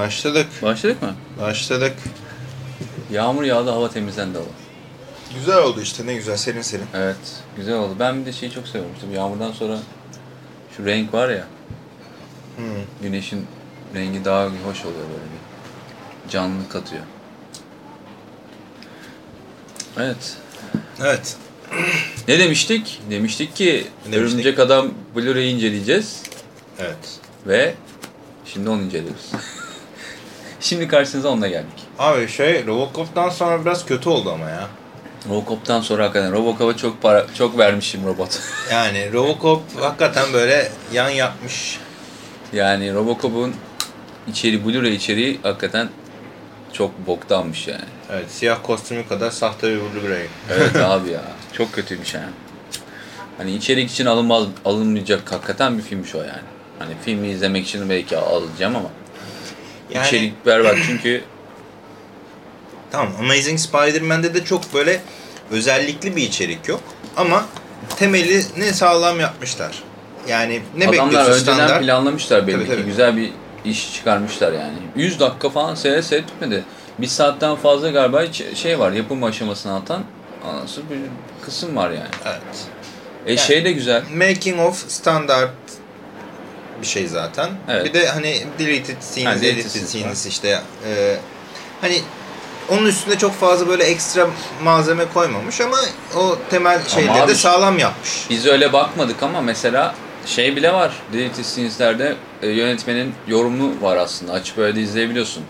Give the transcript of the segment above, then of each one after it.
Başladık. Başladık mı? Başladık. Yağmur yağdı, hava temizlendi hava. Güzel oldu işte ne güzel serin serin. Evet, güzel oldu. Ben bir de şeyi çok seviyorum. İşte yağmurdan sonra şu renk var ya, Hmm. güneşin rengi daha hoş oluyor böyle bir. Canlılık katıyor. Evet. Evet. Ne demiştik? Demiştik ki Ne demiştik? Örümcek Adam Blu-ray inceleyeceğiz Evet. ve şimdi onu inceliyoruz. şimdi karşınıza onunla geldik. Abi şey Robocop'tan sonra biraz kötü oldu ama ya. Robocop'tan sonra hakikaten Robocop'a çok para çok vermişim robot. Yani Robocop hakikaten böyle yan yapmış. yani Robocop'un içeri Blu-ray içeriği hakikaten çok boktanmış yani. Evet siyah kostümü kadar sahte bir Blu-ray. Evet abi ya. Çok kötüymüş yani. Hani içerik için alınmaz, alınmayacak hakikaten bir filmmiş o yani. Hani filmi izlemek için belki alacağım ama Yani içerik berbat çünkü tamam Amazing Spider-Man'de de çok böyle özellikli bir içerik yok. Ama temelini sağlam yapmışlar. Yani ne adamlar bekliyorsun önceden standart? planlamışlar belli Tabii, ki. tabii. Güzel bir iş çıkarmışlar yani. 100 dakika falan seyret seyret bitmedi. Bir saatten fazla galiba şey var yapım aşamasına atan anası bir kısım var yani. Evet. E Yani- şey de güzel. Making of standart bir şey zaten. Evet. Bir de hani deleted scenes, deleted edited scenes scenes işte e, hani onun üstünde çok fazla böyle ekstra malzeme koymamış ama o temel şeyleri abi de sağlam yapmış. Biz öyle bakmadık ama mesela şey bile var. Deleted Scenes'lerde e, yönetmenin yorumu var aslında. Açıp öyle de izleyebiliyorsun.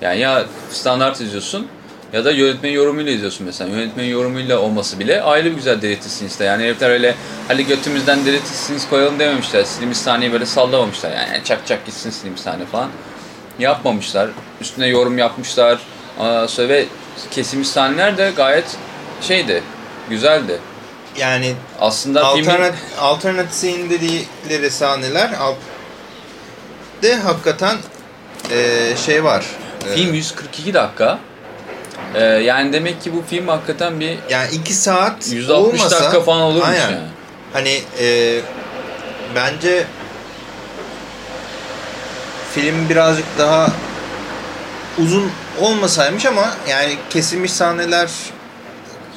Yani ya standart izliyorsun ya da yönetmenin yorumuyla izliyorsun mesela. Yönetmenin yorumuyla olması bile ayrı bir güzel Deleted Scenes'te. Yani herifler öyle hadi götümüzden Scenes koyalım dememişler. Silmiş sahneyi böyle sallamamışlar. Yani çak çak gitsin silmiş sahne falan. Yapmamışlar. Üstüne yorum yapmışlar. Sonra ve kesilmiş sahneler de gayet şeydi. Güzeldi. Yani Aslında filmin... alternate, alternate scene dedikleri sahneler de hakikaten e, şey var. Film 142 dakika. Ee, yani demek ki bu film hakikaten bir yani iki saat 160 olmasa, dakika falan olurmuş Aynen. yani. Hani e, bence film birazcık daha uzun olmasaymış ama yani kesilmiş sahneler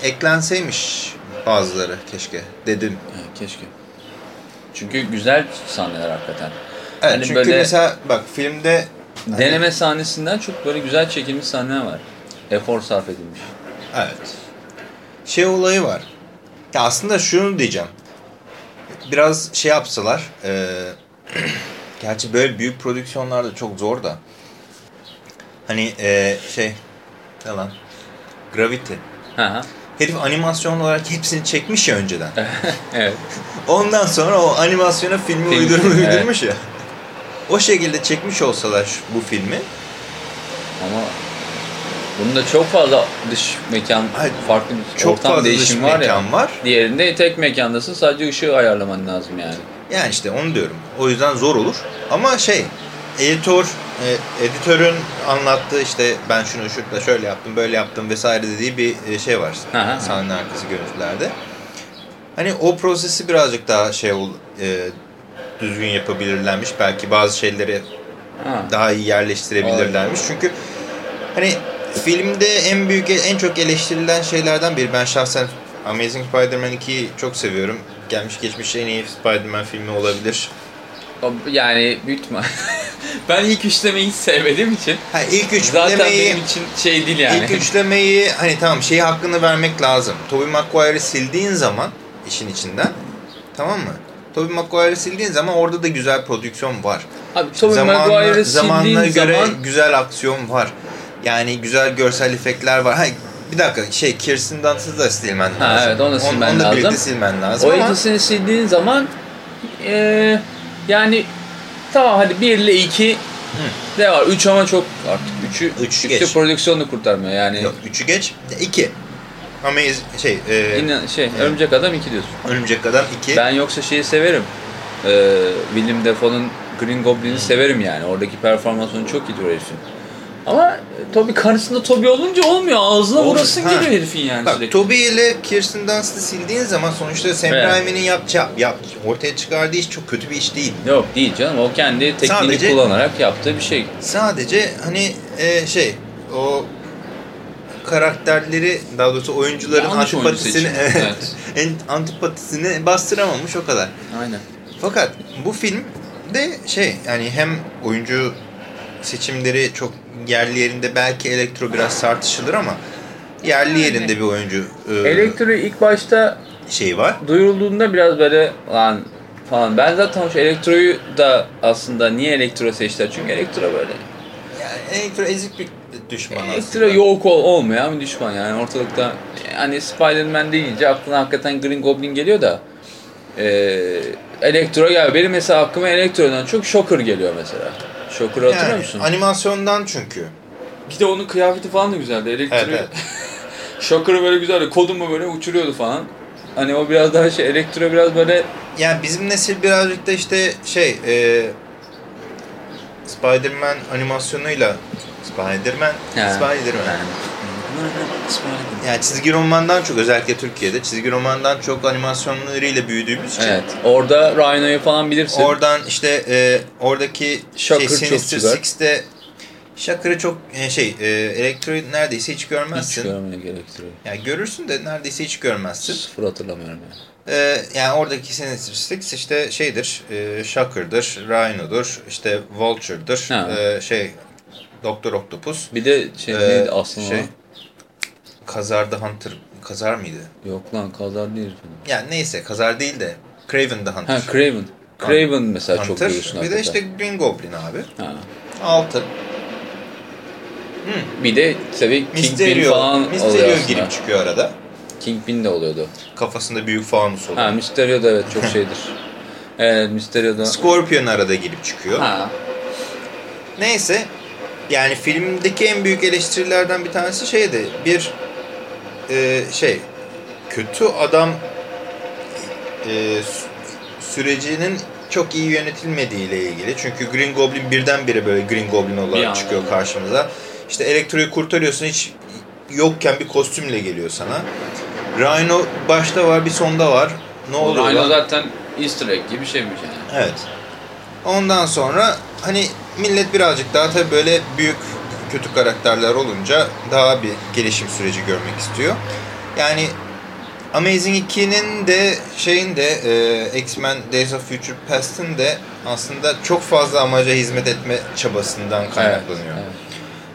eklenseymiş bazıları keşke dedim. Ha, keşke. Çünkü güzel sahneler hakikaten. Evet Hani çünkü böyle- mesela bak filmde hani- Deneme sahnesinden çok böyle güzel çekilmiş sahneler var. Efor sarf edilmiş. Evet. Şey olayı var. Ya aslında şunu diyeceğim. Biraz şey yapsalar. E, gerçi böyle büyük prodüksiyonlarda çok zor da. Hani e, şey ne lan? Gravity. Ha. Herif animasyon olarak hepsini çekmiş ya önceden. evet. Ondan sonra o animasyona filmi Film- uydur, evet. uydurmuş ya. O şekilde çekmiş olsalar bu filmi. Ama bunda çok fazla dış mekan, Hayır, farklı bir Çok ortam fazla dış değişimi var ya. mekan var. Diğerinde tek mekandasın sadece ışığı ayarlaman lazım yani. Yani işte onu diyorum. O yüzden zor olur. Ama şey, editör, e, editörün anlattığı işte ben şunu şurada şöyle yaptım, böyle yaptım vesaire dediği bir e, şey var. Hı. Sahne arkası görüntülerde. Hani o prosesi birazcık daha şey ol, e, düzgün yapabilirlermiş. Belki bazı şeyleri Ha. daha iyi yerleştirebilirlermiş. Çünkü hani filmde en büyük en çok eleştirilen şeylerden biri ben şahsen Amazing Spider-Man 2'yi çok seviyorum. Gelmiş geçmiş en iyi Spider-Man filmi olabilir. Yani büyük ihtimal. ben ilk üçlemeyi hiç sevmediğim için Ha ilk zaten üçlemeyi benim için şey değil yani. ilk üçlemeyi hani tamam şeyi hakkını vermek lazım. Tobey Maguire'ı sildiğin zaman işin içinden tamam mı? Tobey Maguire'ı sildiğin zaman orada da güzel prodüksiyon var. Abi Tobey Maguire'ı sildiğin göre zaman güzel aksiyon var. Yani güzel görsel efektler var. Ha, bir dakika şey Kirsten Dunst'ı da silmen Ha, lazım. evet, onu da silmen onu da birlikte lazım. silmen lazım o ama ikisini sildiğin zaman eee yani tamam hadi 1 ile 2 de var. 3 ama çok artık 3'ü Üç 3'te geç. prodüksiyonu kurtarmıyor yani. yok, üçü geç. iki. Ama şey e, Yine şey Örümcek Adam 2 diyorsun. Örümcek Adam iki. Ben yoksa şeyi severim. Eee Willem Dafoe'nun Green Goblin'i severim yani. Oradaki performansını çok iyi herifin. Ama Toby karşısında Toby olunca olmuyor. Ağzına vurasın geliyor herifin yani Bak sürekli. Toby ile Kirsten Dunst'ı sildiğin zaman sonuçta Sam Evet. Raimi'nin yapacağı, yap, ortaya çıkardığı iş çok kötü bir iş değil. Yok değil canım. O kendi tekniğini Sadece- kullanarak yaptığı bir şey. Sadece hani e, şey o karakterleri daha doğrusu oyuncuların oyuncu antipatisini evet. antipatisini bastıramamış o kadar. Aynen. Fakat bu film de şey yani hem oyuncu seçimleri çok yerli yerinde belki elektro biraz tartışılır ama yerli yerinde bir oyuncu e, Elektro ilk başta şey var. duyurulduğunda biraz böyle lan falan. Ben zaten şu elektroyu da aslında niye elektro seçtiler? Çünkü elektro böyle. Yani elektro ezik bir düşman Elektro aslında. yok ol, olmayan bir düşman yani ortalıkta. Hani Spider-Man deyince aklına hakikaten Green Goblin geliyor da. Eee elektro ya benim mesela aklıma elektrodan çok Shocker geliyor mesela. Hatırlıyor Yani musun? animasyondan çünkü. Bir de onun kıyafeti falan da güzeldi. Elektro. Evet, evet. Böyle güzeldi. Kodumu böyle uçuruyordu falan. Hani o biraz daha şey elektro biraz böyle Yani bizim nesil birazcık da işte şey e, Spider-Man animasyonuyla Spider-Man. Spider-Man. Yani çizgi romandan çok özellikle Türkiye'de çizgi romandan çok animasyonlarıyla büyüdüğümüz için Evet. Orada Rhino'yu falan bilirsin. oradan işte e, oradaki Shocker şey, çok Sinister güzel. Six'te Shocker'ı çok e, şey e, elektroyu neredeyse hiç Hiç görmezsin. görmeye elektroyu. yani görürsün de neredeyse hiç görmezsin. Sıfır hatırlamıyorum yani. Ee, yani oradaki Sinister Six işte şeydir, e, Shocker'dır, Rhino'dur, işte Vulture'dır, Ha. e, şey Doktor Octopus, Bir de şey e, neydi aslında şey, Kazar the Hunter, Kazar mıydı? Yok lan kazar değil. Yani neyse Kazar değil de Craven the Hunter. Ha Craven. Craven mesela çok Hunter. görüyorsun Bir de hakikaten. işte Green Goblin abi. Ha. Altı. Bir de tabii Kingpin Mysterio, falan oluyor Mysterio aslında. girip çıkıyor arada. Kingpin de oluyordu. Kafasında büyük fanus oluyor. Ha Mysterio da evet çok şeydir. Evet Mysterio da. Scorpion arada girip çıkıyor. Ha. Neyse yani filmdeki en büyük eleştirilerden bir tanesi şeydi. Bir e, şey kötü adam e, sü- sürecinin çok iyi yönetilmediği ile ilgili. Çünkü Green Goblin birdenbire böyle Green Goblin Bir olarak anda. çıkıyor karşımıza. İşte elektroyu kurtarıyorsun hiç yokken bir kostümle geliyor sana. Rhino başta var bir sonda var. Ne oluyor Rhino lan? zaten Easter egg gibi bir şeymiş yani. Evet. Ondan sonra hani millet birazcık daha tabii böyle büyük kötü karakterler olunca daha bir gelişim süreci görmek istiyor. Yani Amazing 2'nin de şeyin de e, X-Men Days of Future Past'ın de aslında çok fazla amaca hizmet etme çabasından kaynaklanıyor. Evet,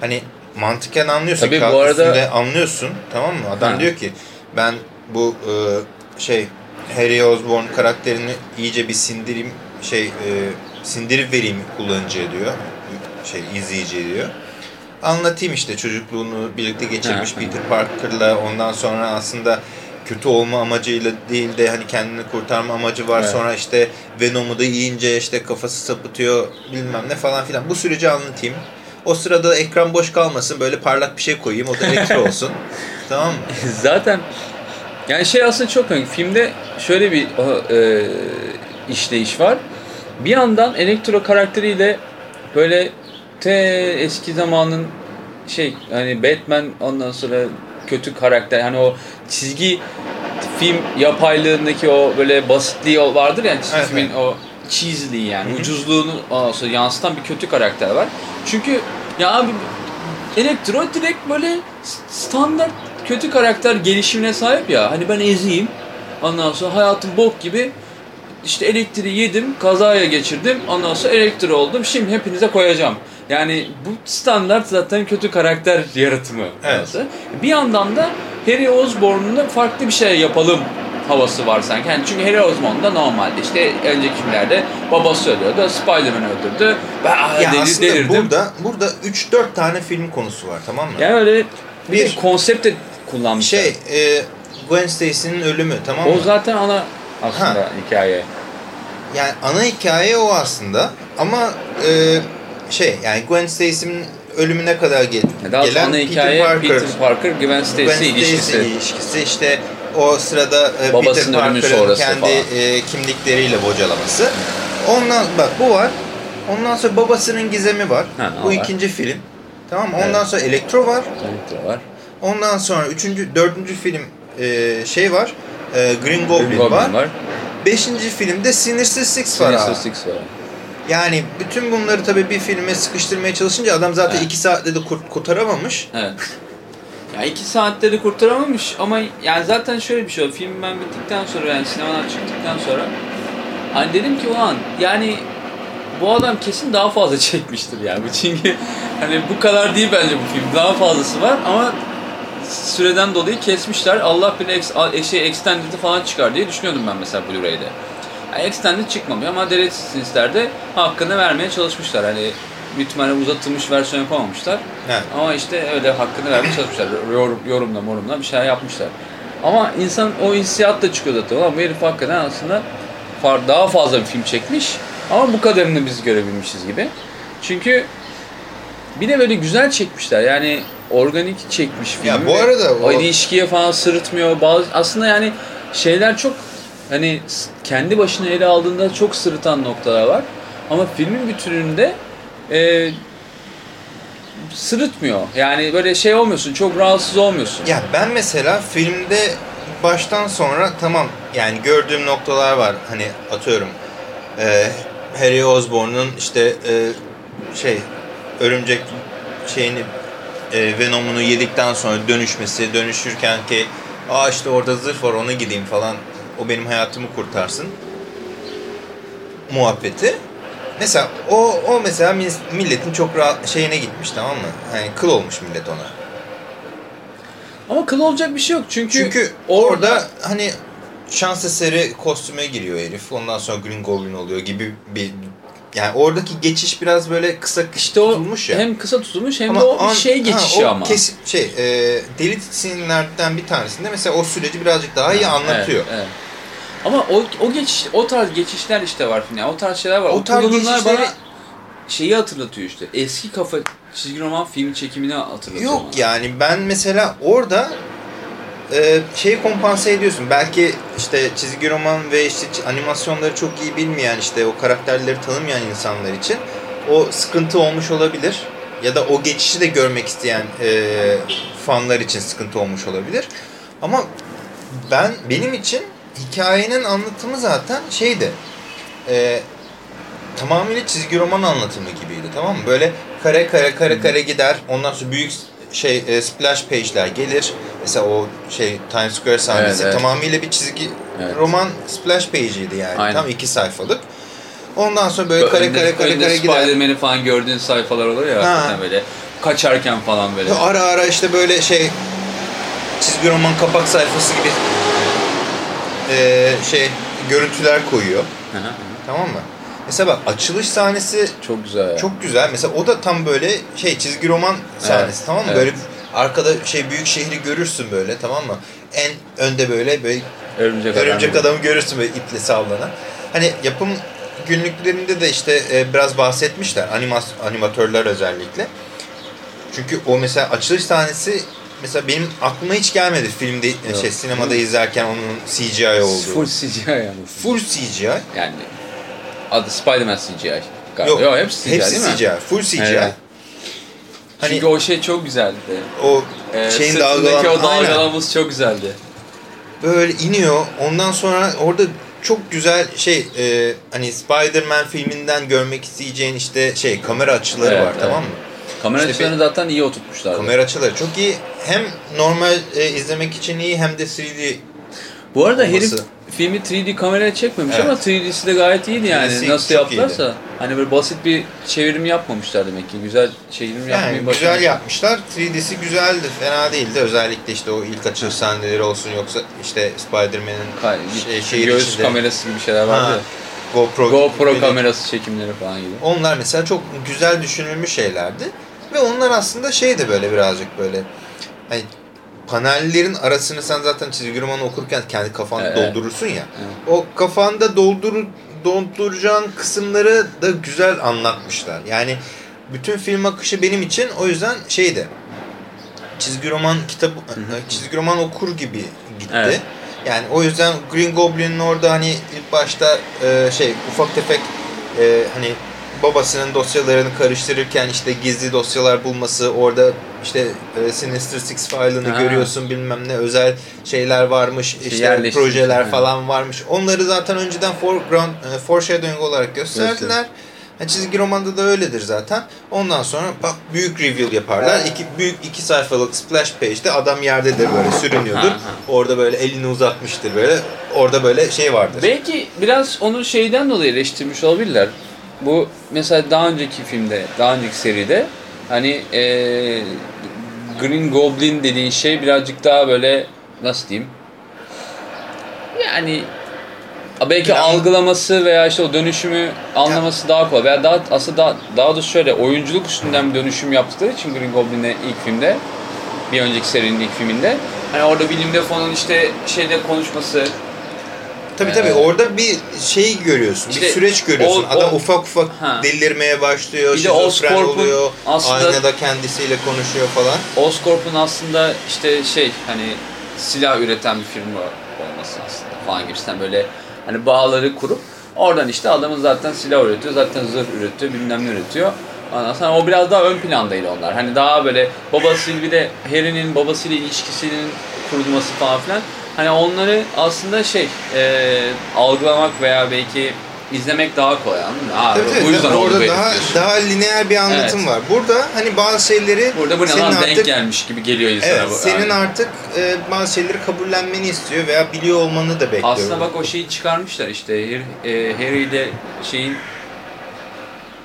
Hani mantıken anlıyorsun. Tabii bu arada- anlıyorsun tamam mı? Adam Ha. diyor ki ben bu e, şey Harry Osborn karakterini iyice bir sindireyim şey e, sindirip vereyim kullanıcıya diyor. Şey izleyiciye diyor. Anlatayım işte çocukluğunu birlikte geçirmiş. Peter Parker'la ondan sonra aslında kötü olma amacıyla değil de hani kendini kurtarma amacı var. Evet. Sonra işte Venom'u da yiyince işte kafası sapıtıyor bilmem ne falan filan. Bu süreci anlatayım. O sırada ekran boş kalmasın böyle parlak bir şey koyayım o da elektro olsun. tamam mı? Zaten yani şey aslında çok önemli. Filmde şöyle bir e, işleyiş var. Bir yandan Elektro karakteriyle böyle te eski zamanın şey hani Batman ondan sonra kötü karakter hani o çizgi film yapaylığındaki o böyle basitliği vardır yani çizgi Evet, filmin evet. o cheesy'liği yani ucuzluğunu ondan sonra yansıtan bir kötü karakter var. Çünkü ya abi Elektro direkt böyle standart kötü karakter gelişimine sahip ya. Hani ben eziyim. Ondan sonra hayatım bok gibi. İşte elektriği yedim, kazaya geçirdim. Ondan sonra elektro oldum. Şimdi hepinize koyacağım. Yani bu standart zaten kötü karakter yaratımı. Evet. Bir yandan da Harry Osborn'un da farklı bir şey yapalım havası var sanki. Yani çünkü Harry Osborn da normalde işte önceki filmlerde babası ölüyordu, Spider-Man öldürdü. Ben Ya deli- aslında delirdim. burada burada 3-4 tane film konusu var tamam mı? Yani öyle bir, Bir- konsept de kullanmışlar. Şey e, Gwen Stacy'nin ölümü tamam mı? o zaten ana aslında hikaye. Yani ana hikaye o aslında ama e, şey yani Gwen Stacy'nin ölümüne kadar gel Daha gelen ana hikaye Peter Parker, Peter Parker, Gwen Stacy Gwen Stacy ilişkisi. ilişkisi işte o sırada e, Babasının Peter Parker'ın kendi falan. e, kimlikleriyle bocalaması. Ondan bak bu var. Ondan sonra babasının gizemi var. Ha, bu var. ikinci film. Tamam? Ondan Evet. sonra Elektro var. Elektro var. Ondan sonra üçüncü, dördüncü film e, şey var. E, Green Goblin, Goblin var. var. Beşinci filmde Sinister Six var Sinister abi. Six var. Yani bütün bunları tabii bir filme sıkıştırmaya çalışınca adam zaten Evet. iki saatte de kur- kurtaramamış. Evet. Ya iki saatleri kurtaramamış ama yani zaten şöyle bir şey oldu. Film ben bittikten sonra yani sinemadan çıktıktan sonra hani dedim ki ulan yani bu adam kesin daha fazla çekmiştir yani. Çünkü hani bu kadar değil bence bu film. Daha fazlası var ama süreden dolayı kesmişler. Allah bilir ex, şey extended'i falan çıkar diye düşünüyordum ben mesela Blu-ray'de. Extended çıkmamış ama Director's Scenes'lerde hakkını vermeye çalışmışlar. Hani büyük ihtimalle uzatılmış versiyon yapamamışlar. Evet. Ama işte öyle hakkını vermeye çalışmışlar. Yorum, yorumla morumla bir şeyler yapmışlar. Ama insan o hissiyat da çıkıyor zaten. Ulan bu herif hakikaten aslında far- daha fazla bir film çekmiş. Ama bu kadarını biz görebilmişiz gibi. Çünkü bir de böyle güzel çekmişler. Yani organik çekmiş filmi. Ya bu arada o- ilişkiye falan sırıtmıyor. Bazı aslında yani şeyler çok hani kendi başına ele aldığında çok sırıtan noktalar var. Ama filmin bütününde e, sırıtmıyor. Yani böyle şey olmuyorsun, çok rahatsız olmuyorsun. Ya ben mesela filmde baştan sonra tamam yani gördüğüm noktalar var. Hani atıyorum e, Harry Osborn'un işte e, şey örümcek şeyini e, Venom'unu yedikten sonra dönüşmesi, dönüşürken ki aa işte orada zırh var ona gideyim falan o benim hayatımı kurtarsın muhabbeti. Mesela o o mesela milletin çok rahat şeyine gitmiş tamam mı? Hani kıl olmuş millet ona. Ama kıl olacak bir şey yok. Çünkü, Çünkü orada hani şans eseri kostüme giriyor herif. Ondan sonra Green Goblin oluyor gibi bir yani oradaki geçiş biraz böyle kısa işte o tutulmuş ya. hem kısa tutulmuş hem Ama de o an- şey ha, geçişi o ama. Kesin, şey, e, deli sinirlerden bir tanesinde mesela o süreci birazcık daha iyi anlatıyor. Evet, evet. Ama o, o geçiş, o tarz geçişler işte var. Yani o tarz şeyler var. O O, tarz geçişleri- bana şeyi hatırlatıyor işte. Eski kafa çizgi roman film çekimini hatırlatıyor Yok bana. yani ben mesela orada e, şeyi kompanse ediyorsun. Belki işte çizgi roman ve işte animasyonları çok iyi bilmeyen işte o karakterleri tanımayan insanlar için o sıkıntı olmuş olabilir. Ya da o geçişi de görmek isteyen e, fanlar için sıkıntı olmuş olabilir. Ama ben benim için hikayenin anlatımı zaten şeydi. E, tamamıyla çizgi roman anlatımı gibiydi tamam mı? Böyle kare kare kare kare gider. Ondan sonra büyük şey e, splash page'ler gelir. Mesela o şey Times Square sahnesi Evet, evet. tamamıyla bir çizgi Evet. roman splash page'iydi yani. Aynen. Tam iki sayfalık. Ondan sonra böyle kare Önde- kare kare önde kare gider. Spider-Man'i falan gördüğün sayfalar oluyor ya Ha. böyle. Kaçarken falan böyle. Ara ara işte böyle şey çizgi roman kapak sayfası gibi e, şey görüntüler koyuyor. Hı hı. Tamam mı? Mesela bak açılış sahnesi Çok güzel ya. Çok güzel. Mesela o da tam böyle şey çizgi roman sahnesi Evet, tamam mı? evet. Böyle arkada şey büyük şehri görürsün böyle tamam mı? En önde böyle böyle Örümcek, örümcek adam. adamı görürsün böyle iple sallanan. Hani yapım günlüklerinde de işte e, biraz bahsetmişler animas animatörler özellikle. Çünkü o mesela açılış sahnesi mesela benim aklıma hiç gelmedi filmde Yok. şey sinemada izlerken onun CGI olduğu. Full CGI yani. Full CGI. Yani adı Spider-Man CGI. Galiba. Yok, Yok, hepsi CGI hepsi değil mi? CGI. Full CGI. Evet. Hani Çünkü o şey çok güzeldi. o Ee, şeyin dalgalan... o dalgalanması çok güzeldi. böyle iniyor. Ondan sonra orada çok güzel şey e, hani Spider-Man filminden görmek isteyeceğin işte şey kamera açıları Evet, var evet. tamam mı? Kamera İşte açılarını zaten iyi oturtmuşlar. Kamera açıları çok iyi. Hem normal e, izlemek için iyi hem de 3D Bu arada olması. herif filmi 3D kameraya çekmemiş Evet. ama 3D'si de gayet iyiydi yani. 3D'si Nasıl yaptılarsa. Hani böyle basit bir çevirim yapmamışlar demek ki. Güzel çevirim yani yapmayı güzel başarmışlar. yapmışlar. 3D'si güzeldi. Fena değildi. Özellikle işte o ilk açılış sahneleri olsun yoksa işte Spider-Man'in şey, şehir göğüs içinde kamerası gibi şeyler vardı. Ha. GoPro, GoPro kamerası çekimleri falan gibi. Onlar mesela çok güzel düşünülmüş şeylerdi. Ve onlar aslında şey de böyle birazcık böyle hani panellerin arasını sen zaten çizgi romanı okurken kendi kafanı Evet. doldurursun ya. O kafanda doldur dolduracağın kısımları da güzel anlatmışlar. Yani bütün film akışı benim için o yüzden şeydi. Çizgi roman kitabı çizgi roman okur gibi gitti. Evet. Yani o yüzden Green Goblin'in orada hani ilk başta e, şey ufak tefek e, hani babasının dosyalarını karıştırırken işte gizli dosyalar bulması, orada işte e, Sinister Six file'ını görüyorsun bilmem ne özel şeyler varmış, işte yerleştirmiş, projeler ha. falan varmış. Onları zaten önceden foreground, e, foreshadowing olarak gösterdiler. Ha, çizgi romanda da öyledir zaten. Ondan sonra bak büyük reveal yaparlar. İki, büyük iki sayfalık splash page'de adam yerdedir böyle sürünüyordur. Orada böyle elini uzatmıştır böyle. Orada böyle şey vardır. Belki biraz onu şeyden dolayı eleştirmiş olabilirler. Bu mesela daha önceki filmde, daha önceki seride hani eee, Green Goblin dediğin şey birazcık daha böyle nasıl diyeyim? Yani belki Plan- algılaması veya işte o dönüşümü anlaması daha kolay. Veya daha aslında daha, daha da şöyle oyunculuk üstünden bir dönüşüm yaptıkları için Green Goblin'de ilk filmde bir önceki serinin ilk filminde hani orada Willem Dafoe'nun işte şeyde konuşması Tabii tabii Ee, orada bir şey görüyorsun, işte bir süreç görüyorsun. o- Adam o- ufak ufak Ha. delirmeye başlıyor, şizofren oluyor, aslında- aynada kendisiyle konuşuyor falan. Oscorp'un aslında işte şey hani silah üreten bir firma olması aslında falan gibisinden böyle hani bağları kurup oradan işte adamın zaten silah üretiyor, zaten zırh üretiyor, bilmem ne üretiyor. Ondan sonra o biraz daha ön plandaydı onlar. Hani daha böyle babasıyla bir de Harry'nin babasıyla ilişkisinin kurulması falan filan. Hani onları aslında şey e, algılamak veya belki izlemek daha kolay anladın mı? Ha, Tabii bu yüzden orada daha daha lineer bir anlatım Evet. var. Burada hani bazı şeyleri Burada bu ne senin lan artık denk gelmiş gibi geliyor insana. Evet, bu. senin Yani. artık e, bazı şeyleri kabullenmeni istiyor veya biliyor olmanı da bekliyor. Aslında bak o şeyi çıkarmışlar işte Harry, e, Harry ile şeyin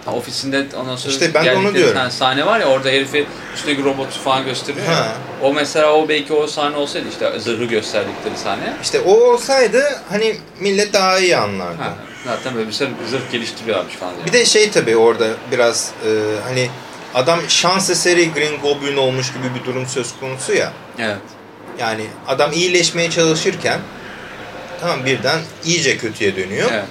ofisinde ondan sonra İşte ben onu diyorum. tane sahne var ya orada herifi üstteki robotu falan gösteriyor. Ha. O mesela o belki o sahne olsaydı işte zırhı gösterdikleri sahne. İşte o olsaydı hani millet daha iyi anlardı. Ha, zaten böyle bir zırh, zırh geliştiriyorlarmış falan diye. Bir de şey tabii orada biraz e, hani adam şans eseri Green Goblin olmuş gibi bir durum söz konusu ya. Evet. Yani adam iyileşmeye çalışırken tamam birden iyice kötüye dönüyor. evet.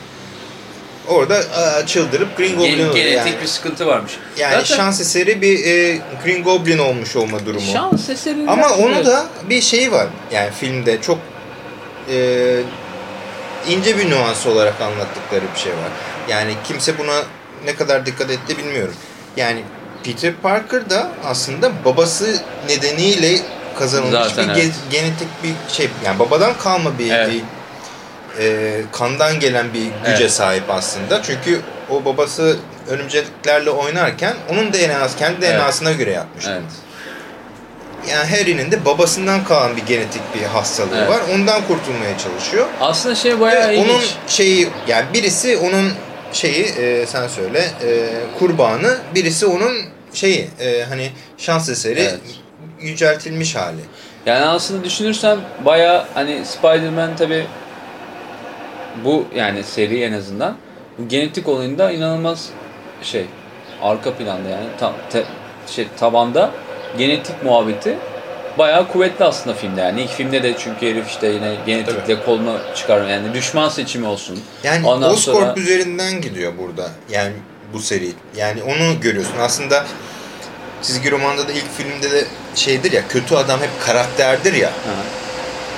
Orada aa, çıldırıp Green Goblin Gen- oluyor. genetik Yani, bir sıkıntı varmış. yani Zaten şans eseri bir e, Green Goblin olmuş olma durumu. şans eseri. Ama onu da bir şeyi var. Yani filmde çok e, ince bir nüans olarak anlattıkları bir şey var. Yani kimse buna ne kadar dikkat etti bilmiyorum. Yani Peter Parker da aslında babası nedeniyle kazanılmış Zaten bir evet. ge- genetik bir şey. Yani babadan kalma bir, Evet. bir e, kandan gelen bir güce Evet. sahip aslında. Çünkü o babası örümceklerle oynarken onun DNA'sı kendi Evet. DNA'sına göre yapmış. Evet. Yani Harry'nin de babasından kalan bir genetik bir hastalığı Evet. var. Ondan kurtulmaya çalışıyor. Aslında şey bayağı Ve ilginç. onun şeyi yani birisi onun şeyi e, sen söyle e, kurbanı, birisi onun şeyi e, hani şans eseri Evet. yüceltilmiş hali. Yani aslında düşünürsem baya hani Spider-Man tabi bu yani seri en azından bu genetik olayında inanılmaz şey arka planda yani tam te- şey tabanda genetik muhabbeti bayağı kuvvetli aslında filmde yani ilk filmde de çünkü herif işte yine genetikle kolunu çıkarıyor yani düşman seçimi olsun. Yani Ondan Oscorp sonra- üzerinden gidiyor burada. Yani bu seri. Yani onu görüyorsun. Aslında çizgi romanda da ilk filmde de şeydir ya kötü adam hep karakterdir ya. Ha.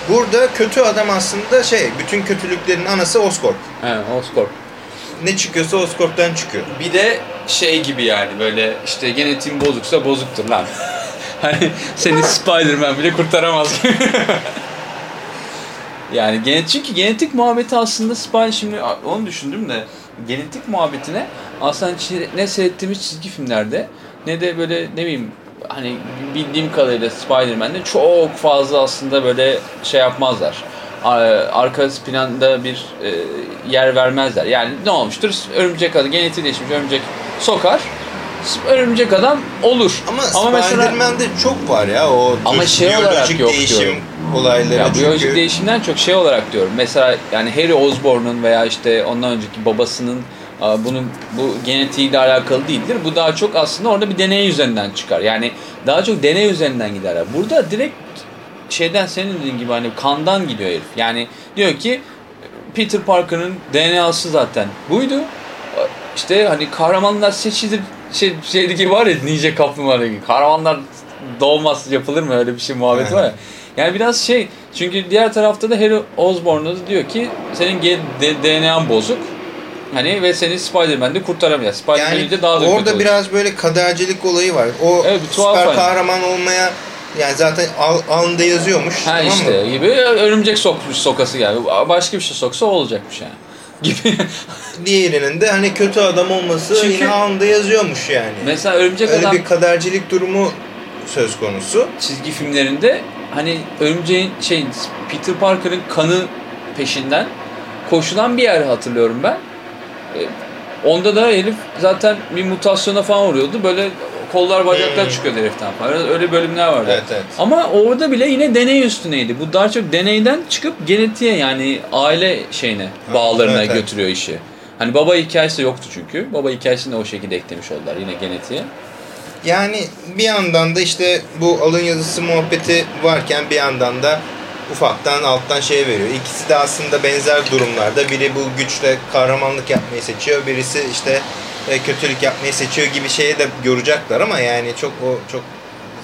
Burada kötü adam aslında şey bütün kötülüklerin anası Oscorp. Evet, Oscorp. Ne çıkıyorsa Oscorp'tan çıkıyor. Bir de şey gibi yani böyle işte genetiğin bozuksa bozuktur lan. hani seni Spider-Man bile kurtaramaz yani genet çünkü genetik muhabbeti aslında Spider şimdi onu düşündüm de genetik muhabbetine aslında ne seyrettiğimiz çizgi filmlerde ne de böyle ne bileyim hani bildiğim kadarıyla Spider-Man'de çok fazla aslında böyle şey yapmazlar. Ar- Arka planda bir e, yer vermezler. Yani ne olmuştur? Örümcek adam, genetiği değişmiş örümcek sokar. Örümcek adam olur. Ama, mesela Spider-Man'de çok var ya o Ama şey olarak biyolojik yok değişim diyorum. olayları. ya çünkü biyolojik değişimden çok şey olarak diyorum. Mesela yani Harry Osborn'un veya işte ondan önceki babasının bunun bu genetiğiyle alakalı değildir. Bu daha çok aslında orada bir deney üzerinden çıkar. Yani daha çok deney üzerinden giderler. Burada direkt şeyden senin dediğin gibi hani kandan gidiyor herif. Yani diyor ki Peter Parker'ın DNA'sı zaten buydu. İşte hani kahramanlar seçilir şey, şeydeki var ya Ninja Kaplumbağa'da gibi. Kahramanlar doğmaz yapılır mı öyle bir şey muhabbeti var ya. Yani biraz şey çünkü diğer tarafta da Harry Osborn da diyor ki senin G- D- DNA'n bozuk. Hani ve seni Spider-Man'de kurtaramıyor. Spider-Man'de Yani daha da orada biraz böyle kadercilik olayı var. O Evet, süper hani. kahraman olmaya yani zaten al, alnında yazıyormuş. Ha tamam işte mı? gibi örümcek sokmuş sokası geldi. Başka bir şey soksa olacakmış yani. Gibi. Diğerinin de hani kötü adam olması Çünkü- yine alnında yazıyormuş yani. Mesela örümcek Öyle adam bir kadercilik durumu söz konusu. çizgi filmlerinde hani örümceğin şey Peter Parker'ın kanı peşinden koşulan bir yer hatırlıyorum ben. E, Onda da herif zaten bir mutasyona falan uğruyordu. Böyle kollar bacaklar Hmm. çıkıyordu heriften falan. Öyle bölümler vardı. Evet evet. Ama orada bile yine deney üstüneydi. Bu daha çok deneyden çıkıp genetiğe yani aile şeyine, bağlarına evet, evet. götürüyor işi. Hani baba hikayesi yoktu çünkü. Baba hikayesini de o şekilde eklemiş oldular yine genetiğe. Yani bir yandan da işte bu alın yazısı muhabbeti varken bir yandan da ufaktan alttan şey veriyor. İkisi de aslında benzer durumlarda. Biri bu güçle kahramanlık yapmayı seçiyor. Birisi işte e, kötülük yapmayı seçiyor gibi şeye de yoracaklar ama yani çok o çok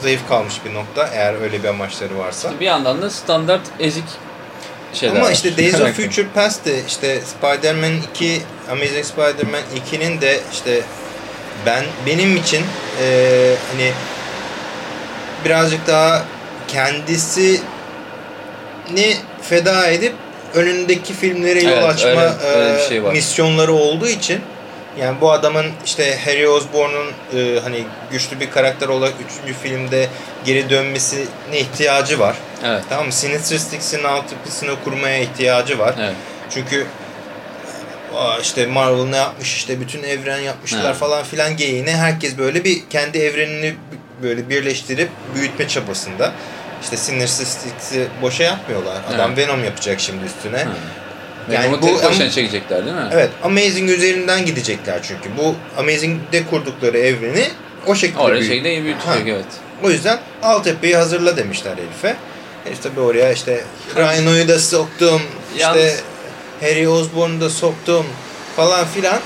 zayıf kalmış bir nokta eğer öyle bir amaçları varsa. Bir yandan da standart ezik şeyler Ama var. işte Days of. Future Past de işte Spider-Man 2, Amazing Spider-Man 2'nin de işte ben benim için eee, hani birazcık daha kendisi ne feda edip önündeki filmlere yol Evet, açma öyle- öyle eee, şey var. misyonları olduğu için yani bu adamın işte Harry Osborn'un eee, hani güçlü bir karakter olarak 3. filmde geri dönmesine ihtiyacı var. Evet. Tamam mı? Sinister Six'in altyapısını kurmaya ihtiyacı var. Evet. Çünkü aa işte Marvel ne yapmış işte bütün evren yapmışlar Evet. falan filan geyiğine herkes böyle bir kendi evrenini böyle birleştirip büyütme çabasında. İşte Sinister Six'i boşa yapmıyorlar. Adam Evet. Venom yapacak şimdi üstüne. Hı. Yani Yani bu başına çekecekler değil mi? Evet Amazing üzerinden gidecekler çünkü. Bu Amazing'de kurdukları evreni o şekilde Oraya büyüt- iyi büyütecek Ha. evet. O yüzden altyapıyı hazırla demişler Elif'e. Herif tabi oraya işte Rhino'yu da soktum, işte Yalnız- Harry Osborn'u da soktum falan filan.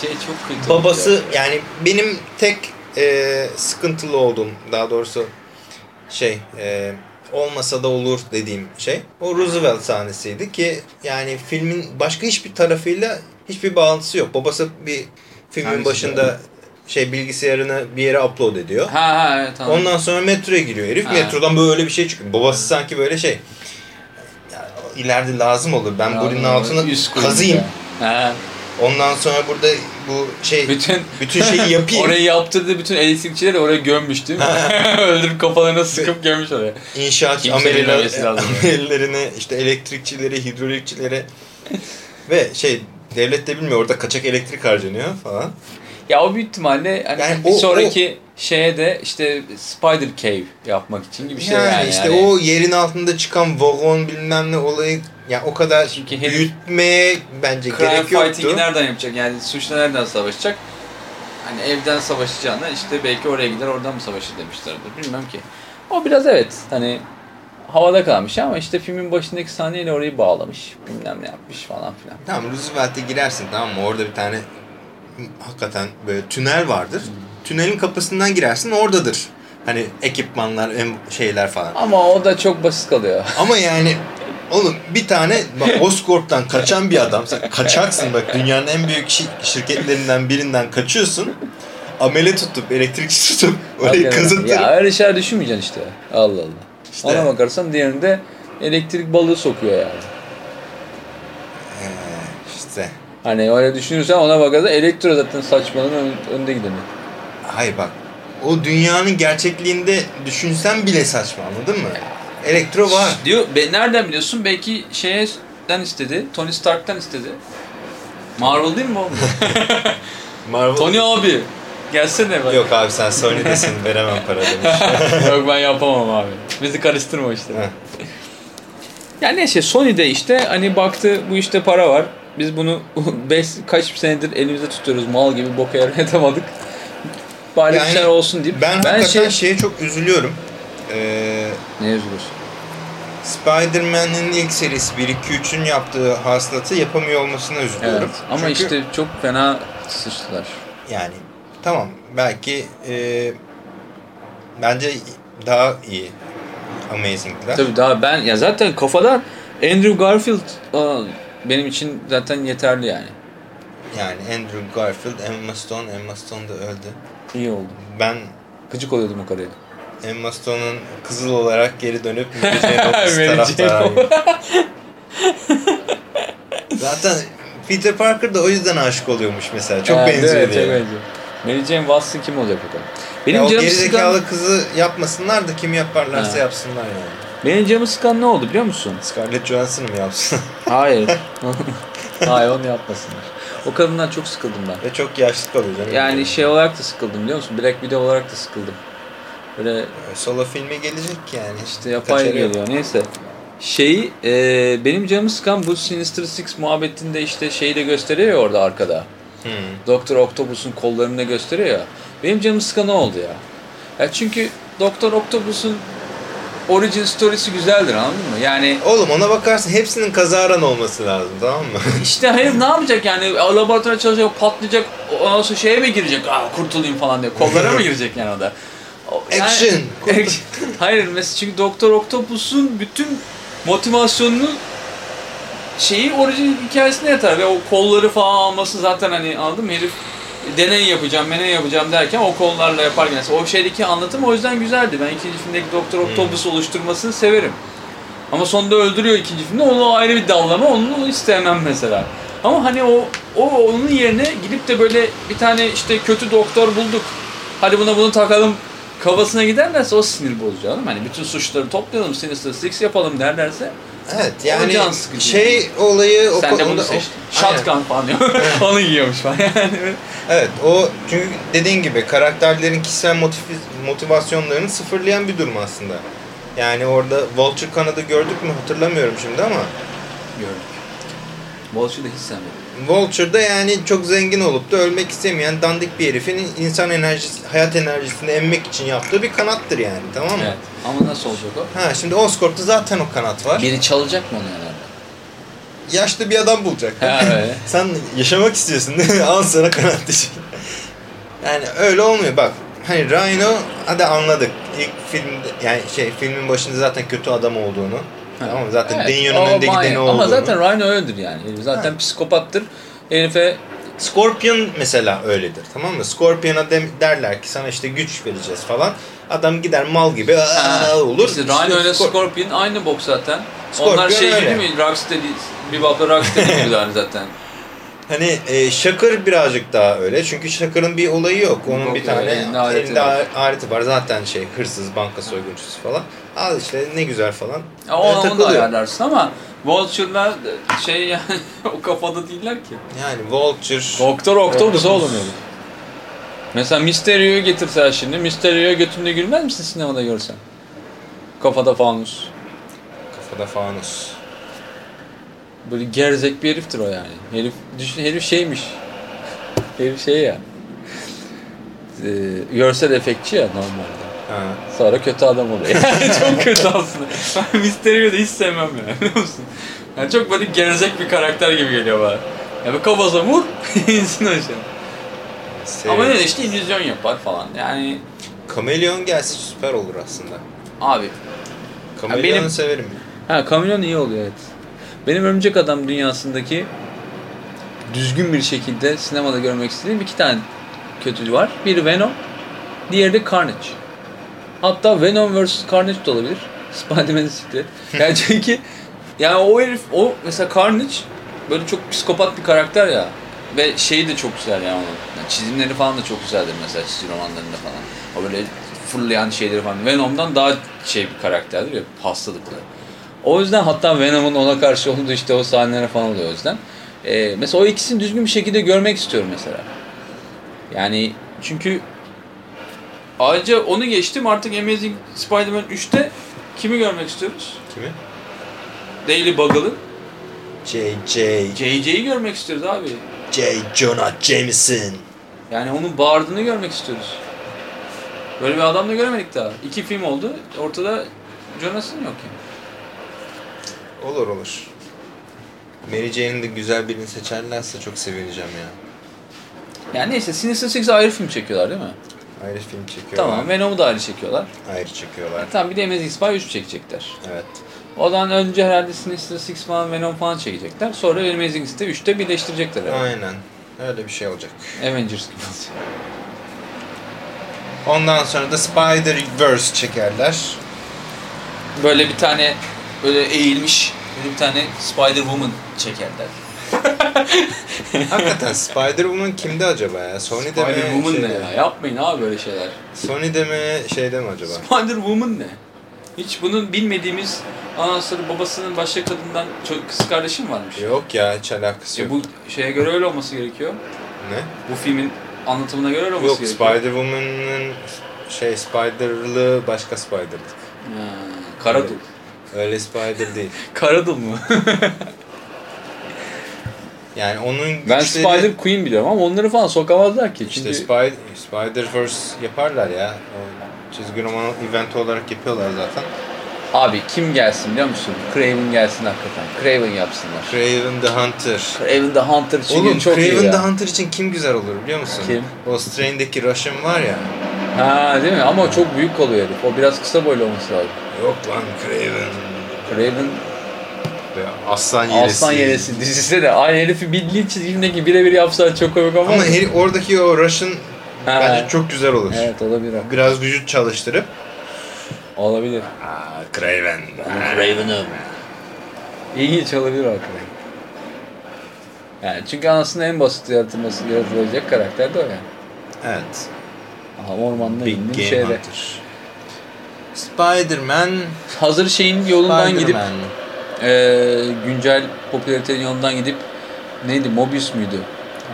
Şey çok kötü. Babası ya. yani benim tek e, sıkıntılı olduğum daha doğrusu şey e, olmasa da olur dediğim şey o Roosevelt sahnesiydi ki yani filmin başka hiçbir tarafıyla hiçbir bağlantısı yok. Babası bir filmin Hangisi başında şey bilgisayarını bir yere upload ediyor. Ha ha evet tamam. Ondan sonra metroya giriyor herif. Ha. Metrodan böyle bir şey çıkıyor. Babası sanki böyle şey. Ya, ileride lazım olur. Ben Ya, bunun koyun kazıyım. Ha. Ondan sonra burada bu şey bütün, Bütün şeyi yapayım. orayı yaptırdı bütün elektrikçileri oraya gömmüş değil mi? Öldürüp kafalarına sıkıp gömmüş oraya. İnşaat Kimsenin ameliler, bilmemesi lazım. amelilerini işte elektrikçileri, hidrolikçileri ve şey devlet de bilmiyor orada kaçak elektrik harcanıyor falan. Ya o büyük ihtimalle hani Yani bir o- sonraki şeye de işte Spider Cave yapmak için gibi bir şey yani, yani. işte Yani o yerin altında çıkan vagon bilmem ne olayı ya o kadar Çünkü büyütmeye bence crime gerek yoktu. fighting'i nereden yapacak? Yani suçla nereden savaşacak? Hani evden savaşacağına işte belki oraya gider oradan mı savaşır demişlerdir. Bilmem ki. O biraz evet hani havada kalmış ama işte filmin başındaki sahneyle orayı bağlamış. Bilmem ne yapmış falan filan. Tamam Roosevelt'e girersin tamam mı? Orada bir tane hakikaten böyle tünel vardır. Tünelin kapısından girersin oradadır. Hani ekipmanlar, şeyler falan. Ama o da çok basit kalıyor. Ama yani oğlum bir tane bak Oscorp'tan kaçan bir adam. Sen kaçaksın bak dünyanın en büyük şi- şirketlerinden birinden kaçıyorsun. Amele tutup, elektrikçi tutup orayı kazıttırıp. Ya öyle şeyler düşünmeyeceksin işte. Allah Allah. İşte. Ona bakarsan diğerinde elektrik balığı sokuyor yani. Ee, işte. Hani öyle düşünürsen ona bakarsan elektro zaten saçmalığın ön- önde gideni. Hayır bak. O dünyanın gerçekliğinde düşünsen bile saçma anladın mı? Elektro var. Diyor, be, nereden biliyorsun? Belki şeyden istedi. Tony Stark'tan istedi. Marvel değil mi bu? Marvel... Tony abi. Gelsene bak. Yok abi sen Sony'desin veremem para demiş. Yok ben yapamam abi. Bizi karıştırma işte. Yani neyse Sony'de işte hani baktı bu işte para var. Biz bunu beş, kaç senedir elimizde tutuyoruz mal gibi boka yaratamadık. Bari Yani bir şeyler olsun deyip. ben, hakikaten şey... şeye çok üzülüyorum. Ee, Ne üzülüyorsun? Spider-Man'in ilk serisi 1 2 3'ün yaptığı hasılatı yapamıyor olmasına üzülüyorum. Evet. Ama Çünkü işte çok fena sıçtılar. yani tamam belki e, bence daha iyi Amazing'ler. Tabii daha ben ya zaten kafadan Andrew Garfield aa, benim için zaten yeterli yani. Yani Andrew Garfield, Emma Stone. Emma Stone da öldü. İyi oldu. Ben Gıcık oluyordum o karıya. Emma Stone'un kızıl olarak geri dönüp Mary Jane taraftarıyım. Zaten Peter Parker da o yüzden aşık oluyormuş mesela. Çok Evet, benziyor evet, diye. çok benziyor. Mary Jane Watson kim olacak bakalım. Benim ya o canım gerizekalı sıkan, kızı yapmasınlar da kim yaparlarsa Ha. yapsınlar yani. benim canımı sıkan ne oldu biliyor musun? Scarlett Johansson'ı mı yapsın? Hayır. Hayır onu yapmasınlar. O kadından çok sıkıldım ben. Ve çok yaşlı kalıyor canım. Yani şey olarak da sıkıldım biliyor musun? Black Widow olarak da sıkıldım. Böyle Solo filmi gelecek yani. işte yapay geliyor. Neyse. Şeyi e, benim canımı sıkan bu Sinister Six muhabbetinde işte şeyi de gösteriyor ya orada arkada. Hmm. Doktor Octopus'un kollarını gösteriyor ya. Benim canımı sıkan ne oldu ya? Ya çünkü Doktor Octopus'un origin story'si güzeldir anladın mı? Yani Oğlum ona bakarsın hepsinin kazaran olması lazım tamam mı? işte hayır ne yapacak yani laboratuvar çalışacak patlayacak ondan sonra şeye mi girecek Aa, kurtulayım falan diye kollara mı girecek yani o da? Yani- Action! Action. hayır mesela çünkü Doktor Octopus'un bütün motivasyonunu şeyi orijin hikayesine yatar ve o kolları falan alması zaten hani anladın mı herif deney yapacağım, meney yapacağım derken o kollarla yaparken o şeydeki anlatım o yüzden güzeldi. Ben ikinci filmdeki Doktor Octopus oluşturmasını severim. Ama sonunda öldürüyor ikinci filmde. Onu ayrı bir dallama. Onu istemem mesela. Ama hani o, o onun yerine gidip de böyle bir tane işte kötü doktor bulduk. Hadi buna bunu takalım kafasına giderlerse o sinir bozucu mı? Hani bütün suçları toplayalım, Sinister Six yapalım derlerse Evet yani can şey olayı o sen de bunu seçtin. Shotgun falan diyor. Onu giyiyormuş falan yani. Evet o çünkü dediğin gibi karakterlerin kişisel motiv- motivasyonlarını sıfırlayan bir durum aslında. Yani orada Vulture kanadı gördük mü hatırlamıyorum şimdi ama Gördük. Bolşu'yu da hiç sevmedim. Vulture'da yani çok zengin olup da ölmek istemeyen dandik bir herifin insan enerjisi, hayat enerjisini emmek için yaptığı bir kanattır yani tamam mı? Evet. Ama nasıl olacak o? Ha şimdi Oscorp'ta zaten o kanat var. Biri çalacak mı onu herhalde? Yaşlı bir adam bulacak. Ha, öyle. Sen yaşamak istiyorsun değil mi? Al sana kanat dişi. Yani öyle olmuyor bak. Hani Rhino hadi anladık. İlk filmde yani şey filmin başında zaten kötü adam olduğunu. Tamam? Zaten Evet, Denyo'nun o manyak. gideni olduğunu. Ama zaten Rhino öyledir yani. Zaten Ha. psikopattır. Herife Scorpion mesela öyledir tamam mı? Scorpion'a dem- derler ki sana işte güç vereceğiz falan. Adam gider mal gibi olur. İşte Rhino ile Skor- Scorpion aynı bok zaten. Scorpion Onlar şey öyle. gibi mi? Rocksteady, bir bakla Rocksteady gibi yani zaten. Hani e, Şakır birazcık daha öyle. Çünkü Şakır'ın bir olayı yok. Onun Yok bir tane elinde aleti elinde var. aleti var. Zaten şey hırsız, banka soyguncusu falan. Al işte ne güzel falan. Ya Öyle o onu da ayarlarsın ama Vulture'lar şey yani o kafada değiller ki. Yani Vulture, Doktor Octopus oğlum öyle. Mesela Mysterio'yu getirsen şimdi Mysterio'ya götünde gülmez misin sinemada görsen? Kafada fanus. kafada fanus. Böyle gerzek bir heriftir o yani. Herif, düşün, herif şeymiş. Herif şey ya. Ee, görsel efektçi ya normalde. Ha. Sonra kötü adam oluyor. Yani çok kötü aslında. Ben Mysterio'yu da hiç sevmem yani biliyor musun? Yani çok böyle gerzek bir karakter gibi geliyor bana. Ya bir kafasına vur, insin aşağı. Ama Seviyorum. ne işte illüzyon yapar falan. Yani Kameleon gelse süper olur aslında. abi. Kameleon'u benim- severim. Ha kamyon iyi oluyor evet. Benim Örümcek Adam dünyasındaki düzgün bir şekilde sinemada görmek istediğim iki tane kötü var. Biri Venom, diğeri de Carnage. Hatta Venom vs. Carnage de olabilir. Spider-Man'in sikti. Yani çünkü yani o herif, o mesela Carnage böyle çok psikopat bir karakter ya. Ve şeyi de çok güzel yani onun. Yani çizimleri falan da çok güzeldir mesela çizgi romanlarında falan. O böyle fırlayan şeyleri falan. Venom'dan daha şey bir karakterdir ya hastalıklı. O yüzden hatta Venom'un ona karşı olduğu işte o sahneler falan oluyor o yüzden. Ee, mesela o ikisini düzgün bir şekilde görmek istiyorum mesela. Yani çünkü ayrıca onu geçtim artık Amazing Spider-Man 3'te kimi görmek istiyoruz? Kimi? Daily Buggle'ı. J.J. JJ'yi görmek istiyoruz abi. J. Jonah Jameson. Yani onun bağırdığını görmek istiyoruz. Böyle bir adam da göremedik daha. İki film oldu. Ortada Jonas'ın yok yani. Olur olur. Mary Jane'in de güzel birini seçerlerse çok sevineceğim ya. Yani neyse Sinister Six ayrı film çekiyorlar değil mi? Ayrı film çekiyorlar. Tamam Venom'u da ayrı çekiyorlar. Ayrı çekiyorlar. Tamam bir de Amazing Spy 3 çekecekler. Evet. Odan önce herhalde Sinister Six falan Venom falan çekecekler. Sonra Amazing Spy 3'te birleştirecekler herhalde. Aynen. Öyle bir şey olacak. Avengers gibi olacak. Ondan sonra da Spider-Verse çekerler. Böyle bir tane böyle eğilmiş böyle bir tane Spider Woman çekerler. Hakikaten Spider-Woman kimde acaba ya? Sony'de Spider mi? Woman şeyde ne ya? Yapmayın abi böyle şeyler. Sony'de mi şeyde mi acaba? Spider Woman ne? Hiç bunun bilmediğimiz anasını babasının başka kadından çok kız kardeşi mi varmış? Yok ya hiç alakası E yok. bu şeye göre öyle olması gerekiyor. Ne? Bu filmin anlatımına göre öyle olması Yok gerekiyor. Spider-Woman'ın şey Spider'lı başka Spider'lık. Ha, Karadul. Öyle Spider değil. Karadul mu? Yani onun ben güçleri... Spider Queen biliyorum ama onları falan sokamazlar ki. İşte Çünkü Spider, Spider-Verse yaparlar ya. O çizgi roman event olarak yapıyorlar zaten. Abi kim gelsin biliyor musun? Craven gelsin hakikaten. Craven yapsınlar. Craven the Hunter. Craven the Hunter çünkü Oğlum çok iyi Craven the Hunter için kim güzel olur biliyor musun? Kim? O Strain'deki Russian var ya. Ha değil mi? Ama çok büyük oluyor herif. O biraz kısa boylu olması lazım. Yok lan Craven. Craven Ve Aslan Yelesi. Aslan Yelesi dizisi de aynı herifi bildiğin çizgimdeki birebir yapsan çok komik Ama mı? heri, oradaki o Russian Ha. bence çok güzel olur. Evet olabilir. Biraz vücut çalıştırıp. Olabilir. Aa, Craven. Craven'ım. İlginç olabilir hakikaten. Yani çünkü aslında en basit yaratılması yaratılacak karakter de o yani. Evet. Aha, ormanda Big Game şeyde. Hunter. Spider-Man. Hazır şeyin yolundan gidip Spider-Man. e, güncel popülaritenin yolundan gidip neydi Mobius muydu?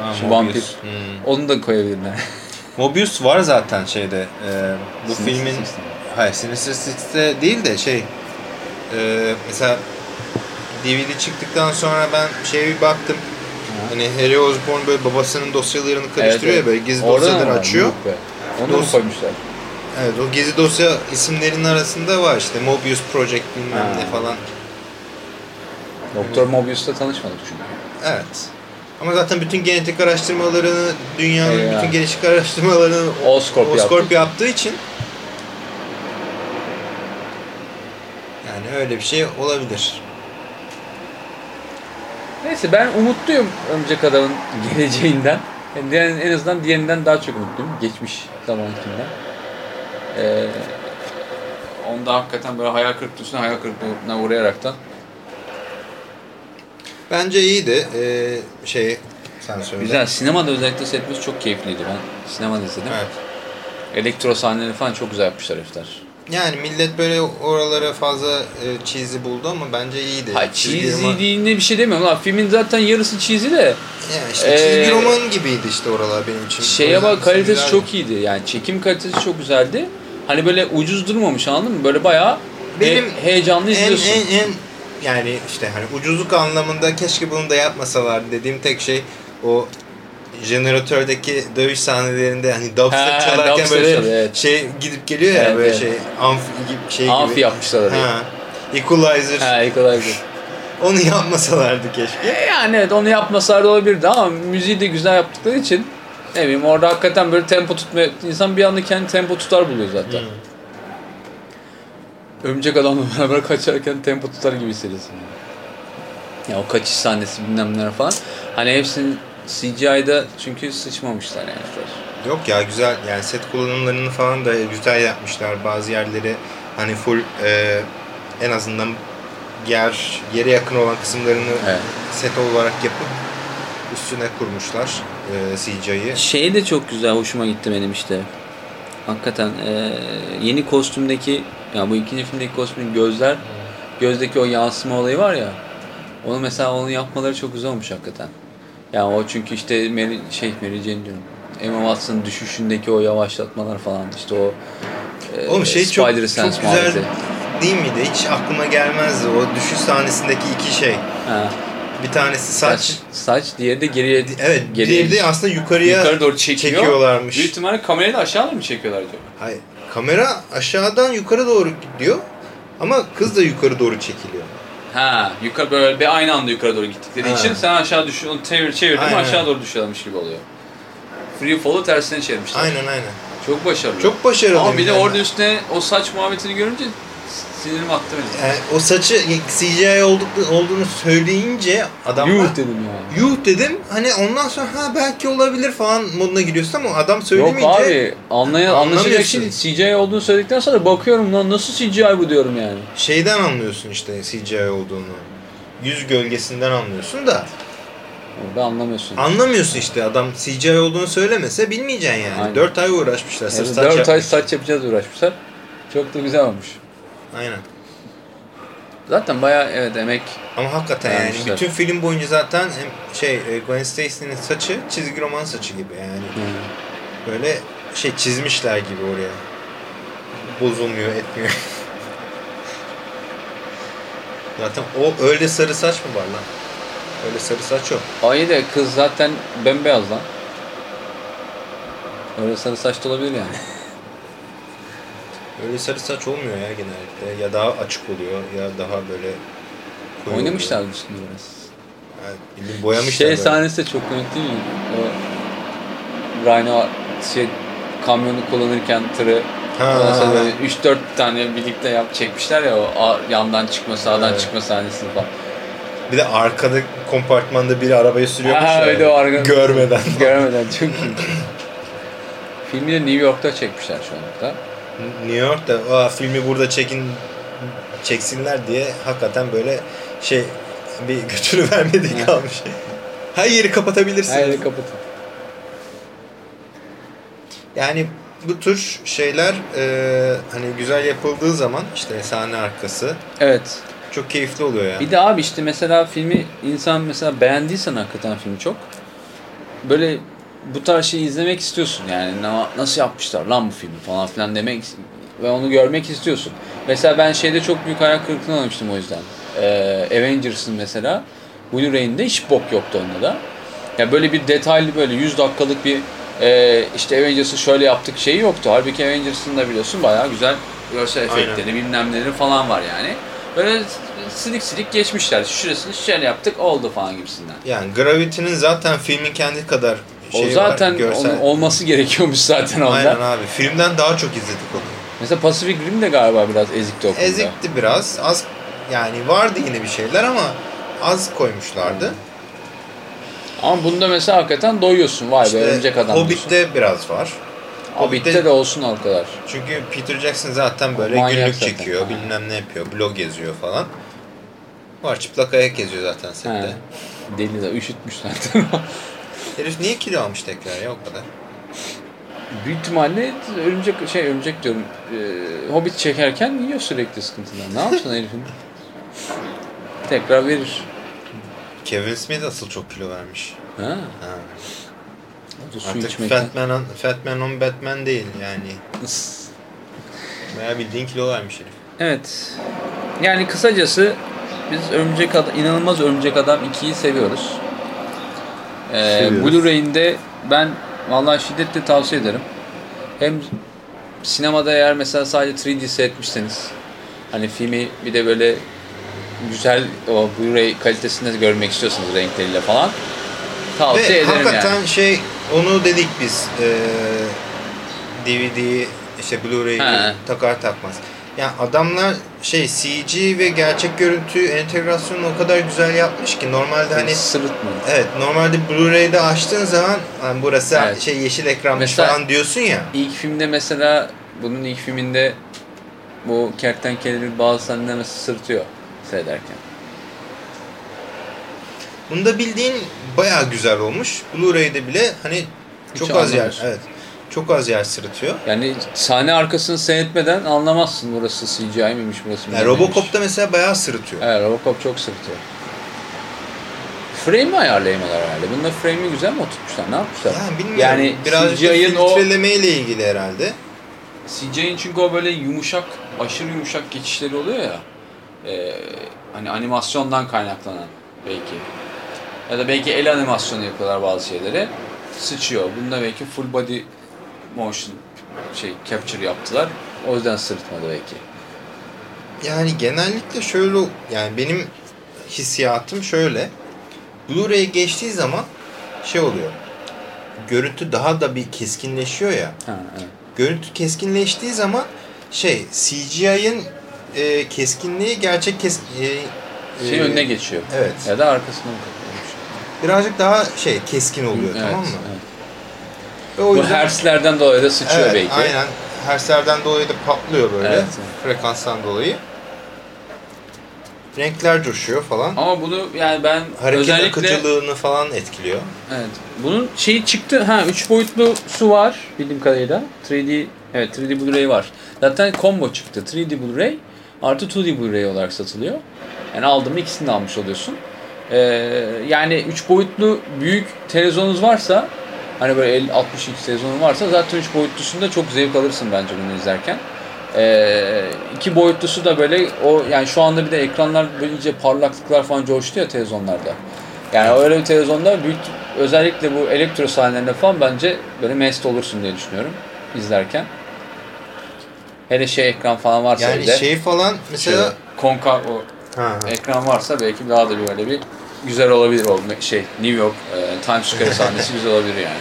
Ha, Şu Mobius. vampir. Hmm. Onu da koyabilirler. Mobius var zaten şeyde. e, bu Sinister filmin Six'te. hayır Sinister Six'te değil de şey e, mesela DVD çıktıktan sonra ben şeye bir baktım. Hani Harry Osborn böyle babasının dosyalarını karıştırıyor ya böyle gizli Orada açıyor. Onu mu Dos- koymuşlar? Evet o gizli dosya isimlerinin arasında var işte Mobius Project bilmem Ha. ne falan. Doktor Mobius'la tanışmadık çünkü. Evet. Ama zaten bütün genetik araştırmalarını, dünyanın Eyvah. bütün gelişik araştırmalarını Oscorp yaptı. Oscorp yaptığı için yani öyle bir şey olabilir. Neyse ben umutluyum Örümcek Adam'ın geleceğinden. Yani en azından diğerinden daha çok umutluyum. Geçmiş zamankinden. Ee, onda hakikaten böyle hayal kırıklığına hayal kırıklığına uğrayaraktan. Bence iyiydi. Ee, şey sen söyle. Güzel. Sinemada özellikle seyretmesi çok keyifliydi. Ben sinemada izledim. Evet. Elektro sahneleri falan çok güzel yapmışlar herifler. Yani millet böyle oralara fazla e, cheesy buldu ama bence iyiydi. Hayır Çizgi cheesy roman- değil bir şey demiyorum lan. Filmin zaten yarısı cheesy de. Yani işte Ee, çizgi roman gibiydi işte oralar benim için. Şeye bak kalitesi çok iyiydi. Yani çekim kalitesi çok güzeldi. Hani böyle ucuz durmamış anladın mı? Böyle bayağı Benim he- heyecanlı en, izliyorsun. en, en yani işte hani ucuzluk anlamında keşke bunu da yapmasalar dediğim tek şey o jeneratördeki dövüş sahnelerinde hani dubstep çalarken dubstep böyle çalıyor, evet. şey gidip geliyor ya Evet, böyle evet. şey amfi gibi şey Amfi gibi. yapmışlar orayı. Ha. Equalizer. Ha equalizer. Onu yapmasalardı keşke. E yani evet onu yapmasalar da olabilirdi ama müziği de güzel yaptıkları için ne bileyim orada hakikaten böyle tempo tutma insan bir anda kendi tempo tutar buluyor zaten. Hmm. Örümcek adamla beraber kaçarken tempo tutar gibi hissediyorsun. Ya o kaçış sahnesi bilmem neler falan. Hani hepsini CGI'da çünkü sıçmamışlar yani. Yok ya güzel yani set kullanımlarını falan da güzel yapmışlar. Bazı yerleri hani full e, en azından yer yere yakın olan kısımlarını Evet. set olarak yapıp üstüne kurmuşlar e, CGI'yi. Şey de çok güzel hoşuma gitti benim işte. Hakikaten eee, yeni kostümdeki ya bu ikinci filmdeki kostümün gözler gözdeki o yansıma olayı var ya. Onu mesela onu yapmaları çok güzel olmuş hakikaten. Yani o çünkü işte Mary, şey Mary Jane diyorum. Emma Watson'ın düşüşündeki o yavaşlatmalar falan işte o eee, Oğlum şey çok, Spider çok Sense güzel muhabbeti. değil miydi? Hiç aklıma gelmezdi. O düşüş sahnesindeki iki şey. Ha, Bir tanesi saç. saç. Saç diğeri de geriye Evet. geriye diğeri de aslında yukarıya yukarı doğru çekiyor. çekiyorlarmış. Büyük ihtimalle kamerayı da aşağı mı çekiyorlar acaba? Hayır. Kamera aşağıdan yukarı doğru gidiyor. Ama kız da yukarı doğru çekiliyor. Ha, yukarı böyle bir aynı anda yukarı doğru gittikleri Ha. için sen aşağı düş, onu çevir çevirdin mi Aynen. aşağı doğru düşüyormuş gibi oluyor. Free fall'u tersine çevirmişler. Aynen aynen. Çok başarılı. Çok başarılı. Ama bir de yani. orada üstüne o saç muhabbetini görünce sinirim attı benim. Yani o saçı CGI olduk, olduğunu söyleyince adamlar Yuh dedim yani. yuh dedim. Hani ondan sonra ha belki olabilir falan moduna giriyorsun ama adam Yok söylemeyince abi anlayan, Anlamıyorsun. şey CGI olduğunu söyledikten sonra bakıyorum lan nasıl CGI bu diyorum yani. şeyden anlıyorsun işte CGI olduğunu. Yüz gölgesinden anlıyorsun da Orada anlamıyorsun. anlamıyorsun işte adam CGI olduğunu söylemese bilmeyeceksin yani. Aynen. 4 ay uğraşmışlar sırf Evet, saç 4 ay saç yapacağız uğraşmışlar. Çok da güzel olmuş. Aynen. Zaten bayağı evet emek. Ama hakikaten yani Vermişler. bütün film boyunca zaten hem şey e, Gwen Stacy'nin saçı çizgi roman saçı gibi yani. Böyle şey çizmişler gibi oraya. Bozulmuyor, etmiyor. Zaten o öyle sarı saç mı var lan? Öyle sarı saç yok. Ay de kız zaten bembeyaz lan. Öyle sarı saç da olabilir yani. Öyle sarı saç olmuyor ya genellikle. Ya daha açık oluyor ya daha böyle koyu Oynamışlar oluyor. üstünde biraz. Yani bildiğin boyamışlar. Şey böyle. sahnesi de çok komik değil mi? O Rhino şey kamyonu kullanırken tırı Ha, ondan sonra ha, böyle ha. 3-4 tane birlikte yap çekmişler ya o yandan çıkma sağdan Evet. çıkma sahnesini falan. Bir de arkada kompartmanda biri arabayı sürüyormuş Ha, ya. öyle o arka- Görmeden. Görmeden çok iyi. Filmi de New York'ta çekmişler şu anda. New York'ta Aa, filmi burada çekin çeksinler diye hakikaten böyle şey bir götürü vermediği kalmış. Her yeri kapatabilirsin. Her yeri kapatın. Yani bu tür şeyler e, hani güzel yapıldığı zaman işte sahne arkası Evet. çok keyifli oluyor yani. Bir de abi işte mesela filmi insan mesela beğendiysen hakikaten filmi çok böyle bu tarz şeyi izlemek istiyorsun yani Na- nasıl yapmışlar lan bu filmi falan filan demek ve onu görmek istiyorsun. Mesela ben şeyde çok büyük hayal kırıklığına uğramıştım o yüzden. Ee, Avengers'ın mesela Blu-ray'inde hiç bok yoktu onda da. Ya böyle bir detaylı böyle 100 dakikalık bir e, işte Avengers'ı şöyle yaptık şeyi yoktu. Halbuki Avengers'ın da biliyorsun bayağı güzel görsel efektleri bilmem neleri falan var yani. Böyle silik silik geçmişler. Şurasını şöyle yaptık oldu falan gibisinden. Yani Gravity'nin zaten filmin kendi kadar O şeyi zaten var, görsel. olması gerekiyormuş zaten onda. Aynen abi. Filmden daha çok izledik onu. Mesela Pacific Rim de galiba biraz ezikti o konuda. Ezikti biraz. Az yani vardı yine bir şeyler ama az koymuşlardı. Ama bunda mesela hakikaten doyuyorsun. Vay be örümcek adam diyorsun. Hobbit'te biraz var. Hobbit'te de olsun o kadar. Çünkü Peter Jackson zaten böyle Manyak günlük zaten. çekiyor, bilmem ne yapıyor, blog yazıyor falan. Var çıplak ayak geziyor zaten sette. Deli de üşütmüş zaten. Herif niye kilo almış tekrar ya o kadar? Büyük ihtimalle örümcek şey örümcek diyorum. E, Hobbit çekerken yiyor sürekli sıkıntıdan. Ne yapsın herifin? Tekrar verir. Kevin Smith asıl çok kilo vermiş. Ha. Ha. Artık içmekten. Fat Man, on, Fat Man on Batman değil yani. Bayağı bildiğin kilo vermiş herif. Evet. Yani kısacası biz Örümcek Adam, inanılmaz Örümcek Adam 2'yi seviyoruz. Ee, Seviyoruz. Blu-ray'inde ben vallahi şiddetle tavsiye ederim. Hem sinemada eğer mesela sadece 3D seyretmişseniz hani filmi bir de böyle güzel o Blu-ray kalitesinde görmek istiyorsanız renkleriyle falan tavsiye Ve ederim hakikaten yani. şey onu dedik biz eee DVD'yi işte Blu-ray'i takar takmaz. Yani adamlar şey CG ve gerçek görüntü entegrasyonu o kadar güzel yapmış ki normalde hani Sırıtmıyor. evet normalde Blu-ray'de açtığın zaman hani burası Evet. şey yeşil ekranmış Mesela- falan diyorsun ya. İlk filmde mesela bunun ilk filminde bu kertenkeleleri bazı sahneler mesela sırtıyor seyrederken. Bunda bildiğin bayağı güzel olmuş. Blu-ray'de bile hani Hiç çok az yer evet. Çok az yer sırıtıyor. Yani sahne arkasını seyretmeden anlamazsın burası CGI miymiş burası Yani bilmem neymiş. Robocop'ta mesela bayağı sırıtıyor. Evet Robocop çok sırtıyor. Frame'i ayarlayamalar herhalde. Bunda frame'i güzel mi oturtmuşlar? Ne yapmışlar? Yani bilmiyorum. Yani Birazcık CGI'ın o filtreleme ile ilgili herhalde. CGI'nin çünkü o böyle yumuşak, aşırı yumuşak geçişleri oluyor ya. Ee, hani animasyondan kaynaklanan belki. Ya da belki el animasyonu yapıyorlar bazı şeyleri. Sıçıyor. Bunda belki full body motion şey capture yaptılar. O yüzden sırıtmadı belki. Yani genellikle şöyle yani benim hissiyatım şöyle. Blu-ray geçtiği zaman şey oluyor. Görüntü daha da bir keskinleşiyor ya. Ha, evet. Görüntü keskinleştiği zaman şey CGI'ın e, keskinliği gerçek kes e, Şey e, önüne geçiyor. Evet. Ya da arkasına? Birazcık daha şey keskin oluyor Evet, tamam mı? evet. Ve o Bu yüzden hertzlerden dolayı da sıçıyor evet, belki. aynen hertzlerden dolayı da patlıyor böyle. Evet. Frekanstan dolayı. Renkler coşuyor falan. Ama bunu yani ben Hareket özellikle akıcılığını falan etkiliyor. evet bunun şeyi çıktı ha 3 boyutlu su var bildiğim kadarıyla 3D evet 3D Blu-ray var. Zaten combo çıktı 3D Blu-ray artı 2D Blu-ray olarak satılıyor. Yani aldığımda ikisini de almış oluyorsun. Ee, yani 3 boyutlu büyük televizyonunuz varsa hani böyle 50 60 inç televizyonun varsa zaten 3 boyutlusunda çok zevk alırsın bence bunu izlerken. Ee, iki boyutlusu da böyle o yani şu anda bir de ekranlar böyle iyice parlaklıklar falan coştu ya televizyonlarda. Yani öyle bir televizyonda büyük özellikle bu elektro sahnelerinde falan bence böyle mest olursun diye düşünüyorum izlerken. Hele şey ekran falan varsa Yani bir de şey falan mesela şöyle konkav o ha. ekran varsa belki daha da böyle bir güzel olabilir o şey New York e, Times Square sahnesi güzel olabilir yani.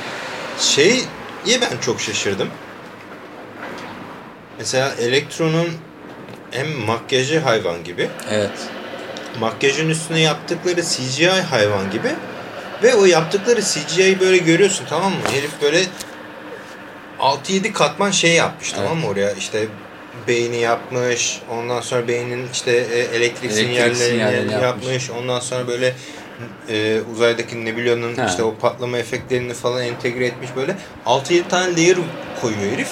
Şeyi ben çok şaşırdım. Mesela Elektron'un hem makyajı hayvan gibi, Evet. makyajın üstüne yaptıkları CGI hayvan gibi ve o yaptıkları CGI'yi böyle görüyorsun tamam mı? Herif böyle 6-7 katman şey yapmış tamam mı oraya işte beyni yapmış, ondan sonra beynin işte e, elektrik, Elektrik sinyallerini sinyallerini yapmış. yapmış. ondan sonra böyle e, uzaydaki Nebula'nın işte o patlama efektlerini falan entegre etmiş böyle 6-7 tane layer koyuyor herif.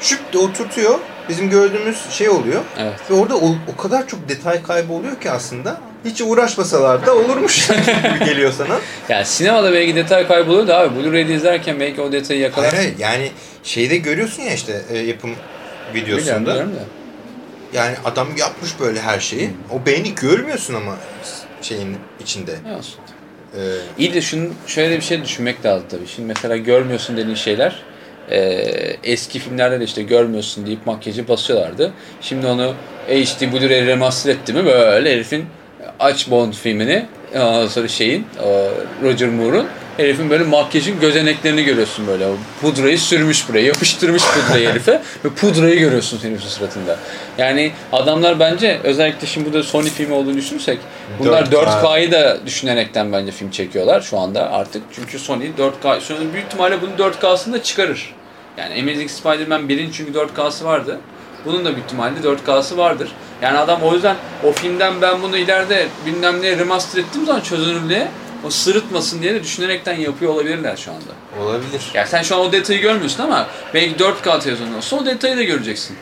Şüp de oturtuyor. Bizim gördüğümüz şey oluyor. Evet. Ve orada o, o kadar çok detay kaybı oluyor ki aslında hiç uğraşmasalar da olurmuş gibi geliyor sana. Yani sinemada belki detay kayboluyor da abi Blu-ray'de izlerken belki o detayı Hayır yakalarsın. hayır yani şeyde görüyorsun ya işte e, yapım videosunda. Biliyorum, biliyorum da. Yani adam yapmış böyle her şeyi. O beyni görmüyorsun ama şeyin içinde. Olsun. Ee, İyi de şunun şöyle bir şey düşünmek lazım tabii. Şimdi mesela görmüyorsun dediğin şeyler e, eski filmlerde de işte görmüyorsun deyip makyajı basıyorlardı. Şimdi onu HD Blu-ray remaster etti mi böyle herifin aç Bond filmini ondan sonra şeyin Roger Moore'un herifin böyle makyajın gözeneklerini görüyorsun böyle. Pudrayı sürmüş buraya, yapıştırmış pudrayı herife ve pudrayı görüyorsun herifin suratında. Yani adamlar bence özellikle şimdi burada Sony filmi olduğunu düşünürsek bunlar 4K. 4K'yı da düşünerekten bence film çekiyorlar şu anda artık. Çünkü Sony 4K, Sony büyük ihtimalle bunun 4K'sını da çıkarır. Yani Amazing Spider-Man 1'in çünkü 4K'sı vardı. Bunun da büyük ihtimalle 4K'sı vardır. Yani adam o yüzden o filmden ben bunu ileride bilmem ne remaster ettiğim zaman çözünürlüğe o sırıtmasın diye de düşünerekten yapıyor olabilirler şu anda. olabilir. Yani sen şu an o detayı görmüyorsun ama belki 4K televizyon olsa o detayı da göreceksin.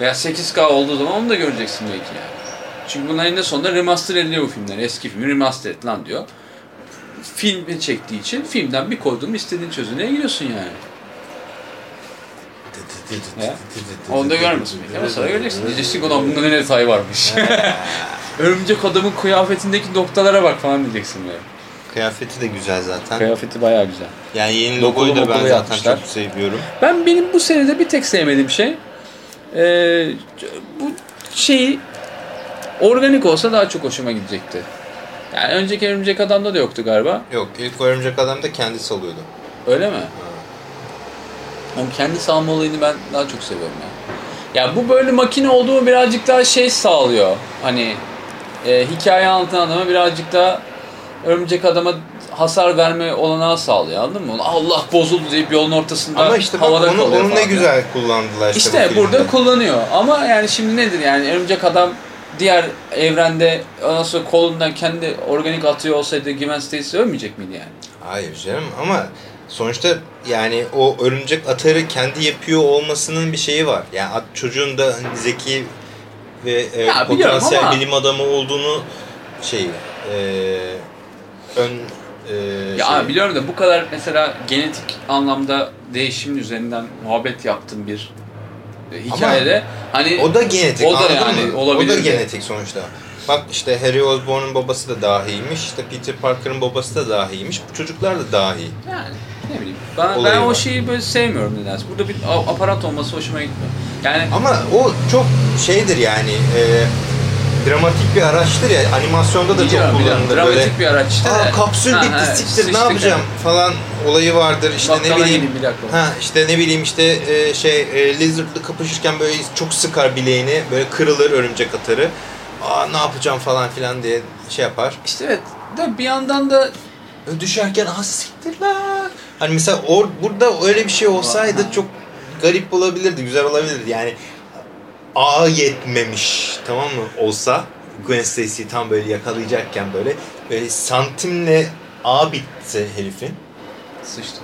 Veya 8K olduğu zaman onu da göreceksin belki yani. Çünkü bunların eninde sonunda remaster ediliyor bu filmler. Eski filmi remaster et lan diyor. Filmi çektiği için filmden bir koyduğum istediğin çözünürlüğe giriyorsun yani. Ya. Onu da görmüyorsun belki ama sonra göreceksin. Diyeceksin ulan bunda ne detay varmış. Örümcek adamın kıyafetindeki noktalara bak falan diyeceksin böyle. Kıyafeti de güzel zaten. Kıyafeti bayağı güzel. Yani yeni logoyu da ben zaten yapmışlar. çok seviyorum. Ben benim bu senede bir tek sevmediğim şey eee, bu şeyi organik olsa daha çok hoşuma gidecekti. Yani önceki Örümcek Adam'da da yoktu galiba. Yok ilk Örümcek Adam da kendi salıyordu. Öyle mi? Ama kendi salma olayını ben daha çok seviyorum ya. Ya bu böyle makine olduğu birazcık daha şey sağlıyor. Hani e, hikaye anlatan adama birazcık daha örümcek adama hasar verme olanağı sağlıyor anladın mı? Allah bozuldu deyip yolun ortasında Ama işte bak havada onu, kalıyor onu ne falan. güzel kullandılar işte, İşte bu burada filmde. kullanıyor. Ama yani şimdi nedir yani örümcek adam diğer evrende sonra kolundan kendi organik atıyor olsaydı Gwen Stacy ölmeyecek miydi yani? Hayır canım ama sonuçta yani o örümcek atarı kendi yapıyor olmasının bir şeyi var. Yani at- çocuğun da hani zeki ve e, Ya potansiyel ama- bilim adamı olduğunu şey e, ön e, Ya şey- biliyorum da bu kadar mesela genetik anlamda değişimin üzerinden muhabbet yaptığım bir e, hikayede hani o da genetik. O da yani mı? olabilir O da genetik sonuçta. Bak işte Harry Osborn'un babası da dahiymiş. işte Peter Parker'ın babası da dahiymiş. Bu çocuklar da dahi. yani ne bileyim ben, Olayı ben o şeyi böyle sevmiyorum nedense. Burada bir aparat olması hoşuma gitmiyor. Yani Ama o çok şeydir yani e, dramatik bir araçtır ya. Animasyonda da Biliyorum, çok kullanılır Dramatik böyle. bir araç işte Aa kapsül Ha, bitti ha, siktir ne yapacağım falan olayı vardır. İşte ne Bakkala bileyim. bir dakika. Ha işte ne bileyim işte e, şey e, Lizard'la kapışırken böyle çok sıkar bileğini böyle kırılır örümcek atarı. Aa ne yapacağım falan filan diye şey yapar. İşte evet. De bir yandan da Düşerken ah siktir lan. Hani mesela or, burada öyle bir şey olsaydı Ha. çok garip olabilirdi, güzel olabilirdi. Yani A yetmemiş tamam mı olsa Gwen Stacy'yi tam böyle yakalayacakken böyle böyle santimle A bitse herifin. sıçtı.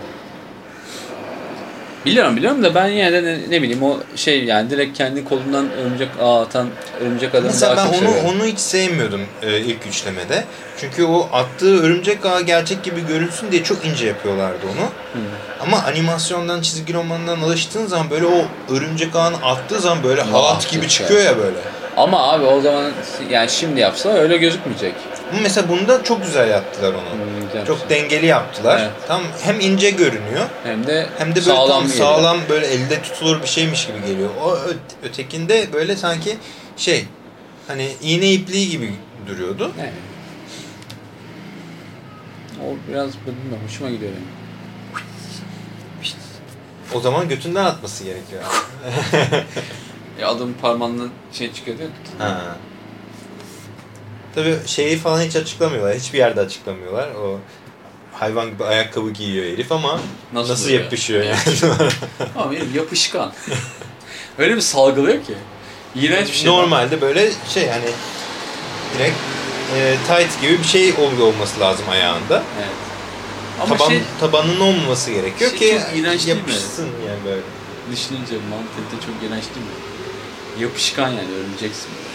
Biliyorum biliyorum da ben yine de ne, ne bileyim o şey yani direkt kendi kolundan örümcek ağ atan örümcek adamı Mesela ben onu seviyorum. onu hiç sevmiyordum e, ilk üçlemede. Çünkü o attığı örümcek ağı gerçek gibi görünsün diye çok ince yapıyorlardı onu. Hı. Ama animasyondan, çizgi romandan alıştığın zaman böyle o örümcek ağını attığı zaman böyle halat gibi çıkıyor ya böyle. Ama abi o zaman yani şimdi yapsa öyle gözükmeyecek. Mesela bunda çok güzel yaptılar onu. Hmm, güzel Çok şey. dengeli yaptılar. Evet. Tam hem ince görünüyor Hem de, hem de böyle sağlam tam geliyor. sağlam böyle elde tutulur bir şeymiş gibi geliyor. O ötekinde böyle sanki şey hani iğne ipliği gibi duruyordu. Yani. O biraz bilmiyorum hoşuma gidiyor benim. O zaman götünden atması gerekiyor. Ya adamın parmağından şey çıkıyor diyor. ha. Tabii şeyi falan hiç açıklamıyorlar. Hiçbir yerde açıklamıyorlar. O hayvan gibi ayakkabı giyiyor herif ama Nasıl nasıl, yapışıyor yani. Ama benim yapışkan. öyle bir salgılıyor ki. İğrenç bir şey. Normalde böyle şey hani direkt e, tight gibi bir şey olması lazım ayağında. Evet. Ama Taban, şey tabanının olmaması gerekiyor şey ki iğrenç değil mi? yapışsın yani böyle. düşününce mantıkta çok iğrenç değil mi? Yapışkan yani örümceksin böyle.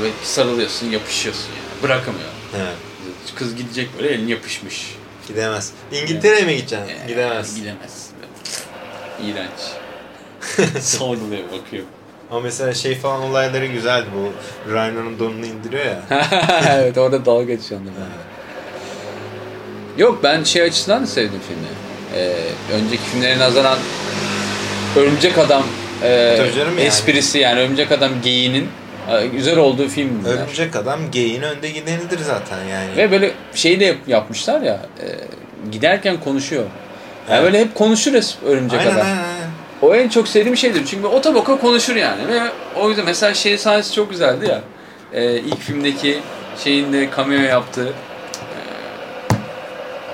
Böyle sarılıyorsun yapışıyorsun yani. Bırakamıyor. Evet. Kız gidecek böyle elin yapışmış. Gidemez. İngiltere'ye mi gideceksin? Ee, Gidemez. Gidemez. İğrenç. Salgılıyor bakıyor. Ama mesela şey falan olayları güzeldi bu. Rhino'nun donunu indiriyor ya. evet orada dalga geçiyor onunla. Yok ben şey açısından da sevdim filmi. Ee, önceki filmlere nazaran Örümcek Adam e, Tabii canım yani. esprisi yani Örümcek Adam geyiğinin güzel olduğu film. Örümcek adam geyin önde gidenidir zaten yani. Ve böyle şey de yapmışlar ya e, giderken konuşuyor. Yani Evet. böyle hep konuşur es- Örümcek aynen, Adam. aynen, aynen. O en çok sevdiğim şeydir. Çünkü o tabaka konuşur yani. Ve o yüzden mesela şey sahnesi çok güzeldi ya. Ee, ilk filmdeki şeyin de cameo yaptığı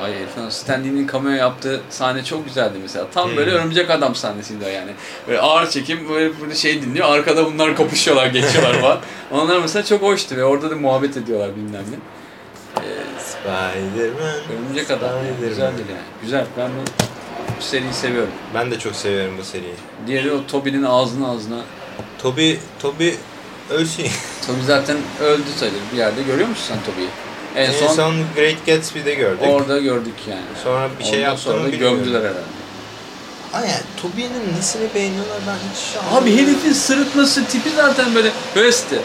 Ay herifin Stanley'nin cameo yaptığı sahne çok güzeldi mesela. Tam böyle Hmm. örümcek adam sahnesiydi o yani. Böyle ağır çekim böyle burada şey dinliyor. Arkada bunlar kapışıyorlar, geçiyorlar falan. Onlar mesela çok hoştu ve orada da muhabbet ediyorlar bilmem ne. Spider-Man. Örümcek adam. Spider-Man. Güzeldir yani. Güzel. Ben bu, bu seriyi seviyorum. Ben de çok seviyorum bu seriyi. Diğeri o Toby'nin ağzına ağzına Toby, Toby ölsün. Toby zaten öldü sayılır bir yerde. Görüyor musun sen Toby'yi? En, En son, son Great Gatsby'de gördük. orada gördük yani. Sonra bir şey Ondan sonra da gömdüler herhalde. Ama yani Toby'nin nesini beğeniyorlar ben hiç Abi anlamıyorum. herifin sırıtması tipi zaten böyle böylesti.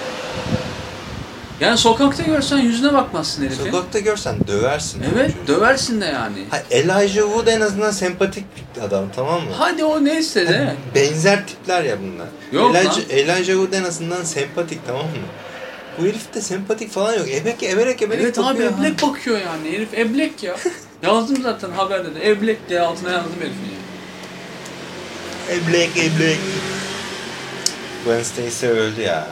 Yani sokakta görsen yüzüne bakmazsın herifin. Sokakta görsen döversin. Evet çocuğu. döversin de yani. Ha, Elijah Wood en azından sempatik bir adam tamam mı? Hadi o neyse de. Ha, benzer tipler ya bunlar. Yok Elijah, lan. Elijah Wood en azından sempatik tamam mı? Bu herifte sempatik falan yok. Ebek eberek eberek Evet abi bakıyor eblek bakıyor yani. Herif eblek ya. Yazdım zaten haberde de. Eblek diye altına yazdım herifin ya. Eblek eblek. Gwen Stacy öldü ya.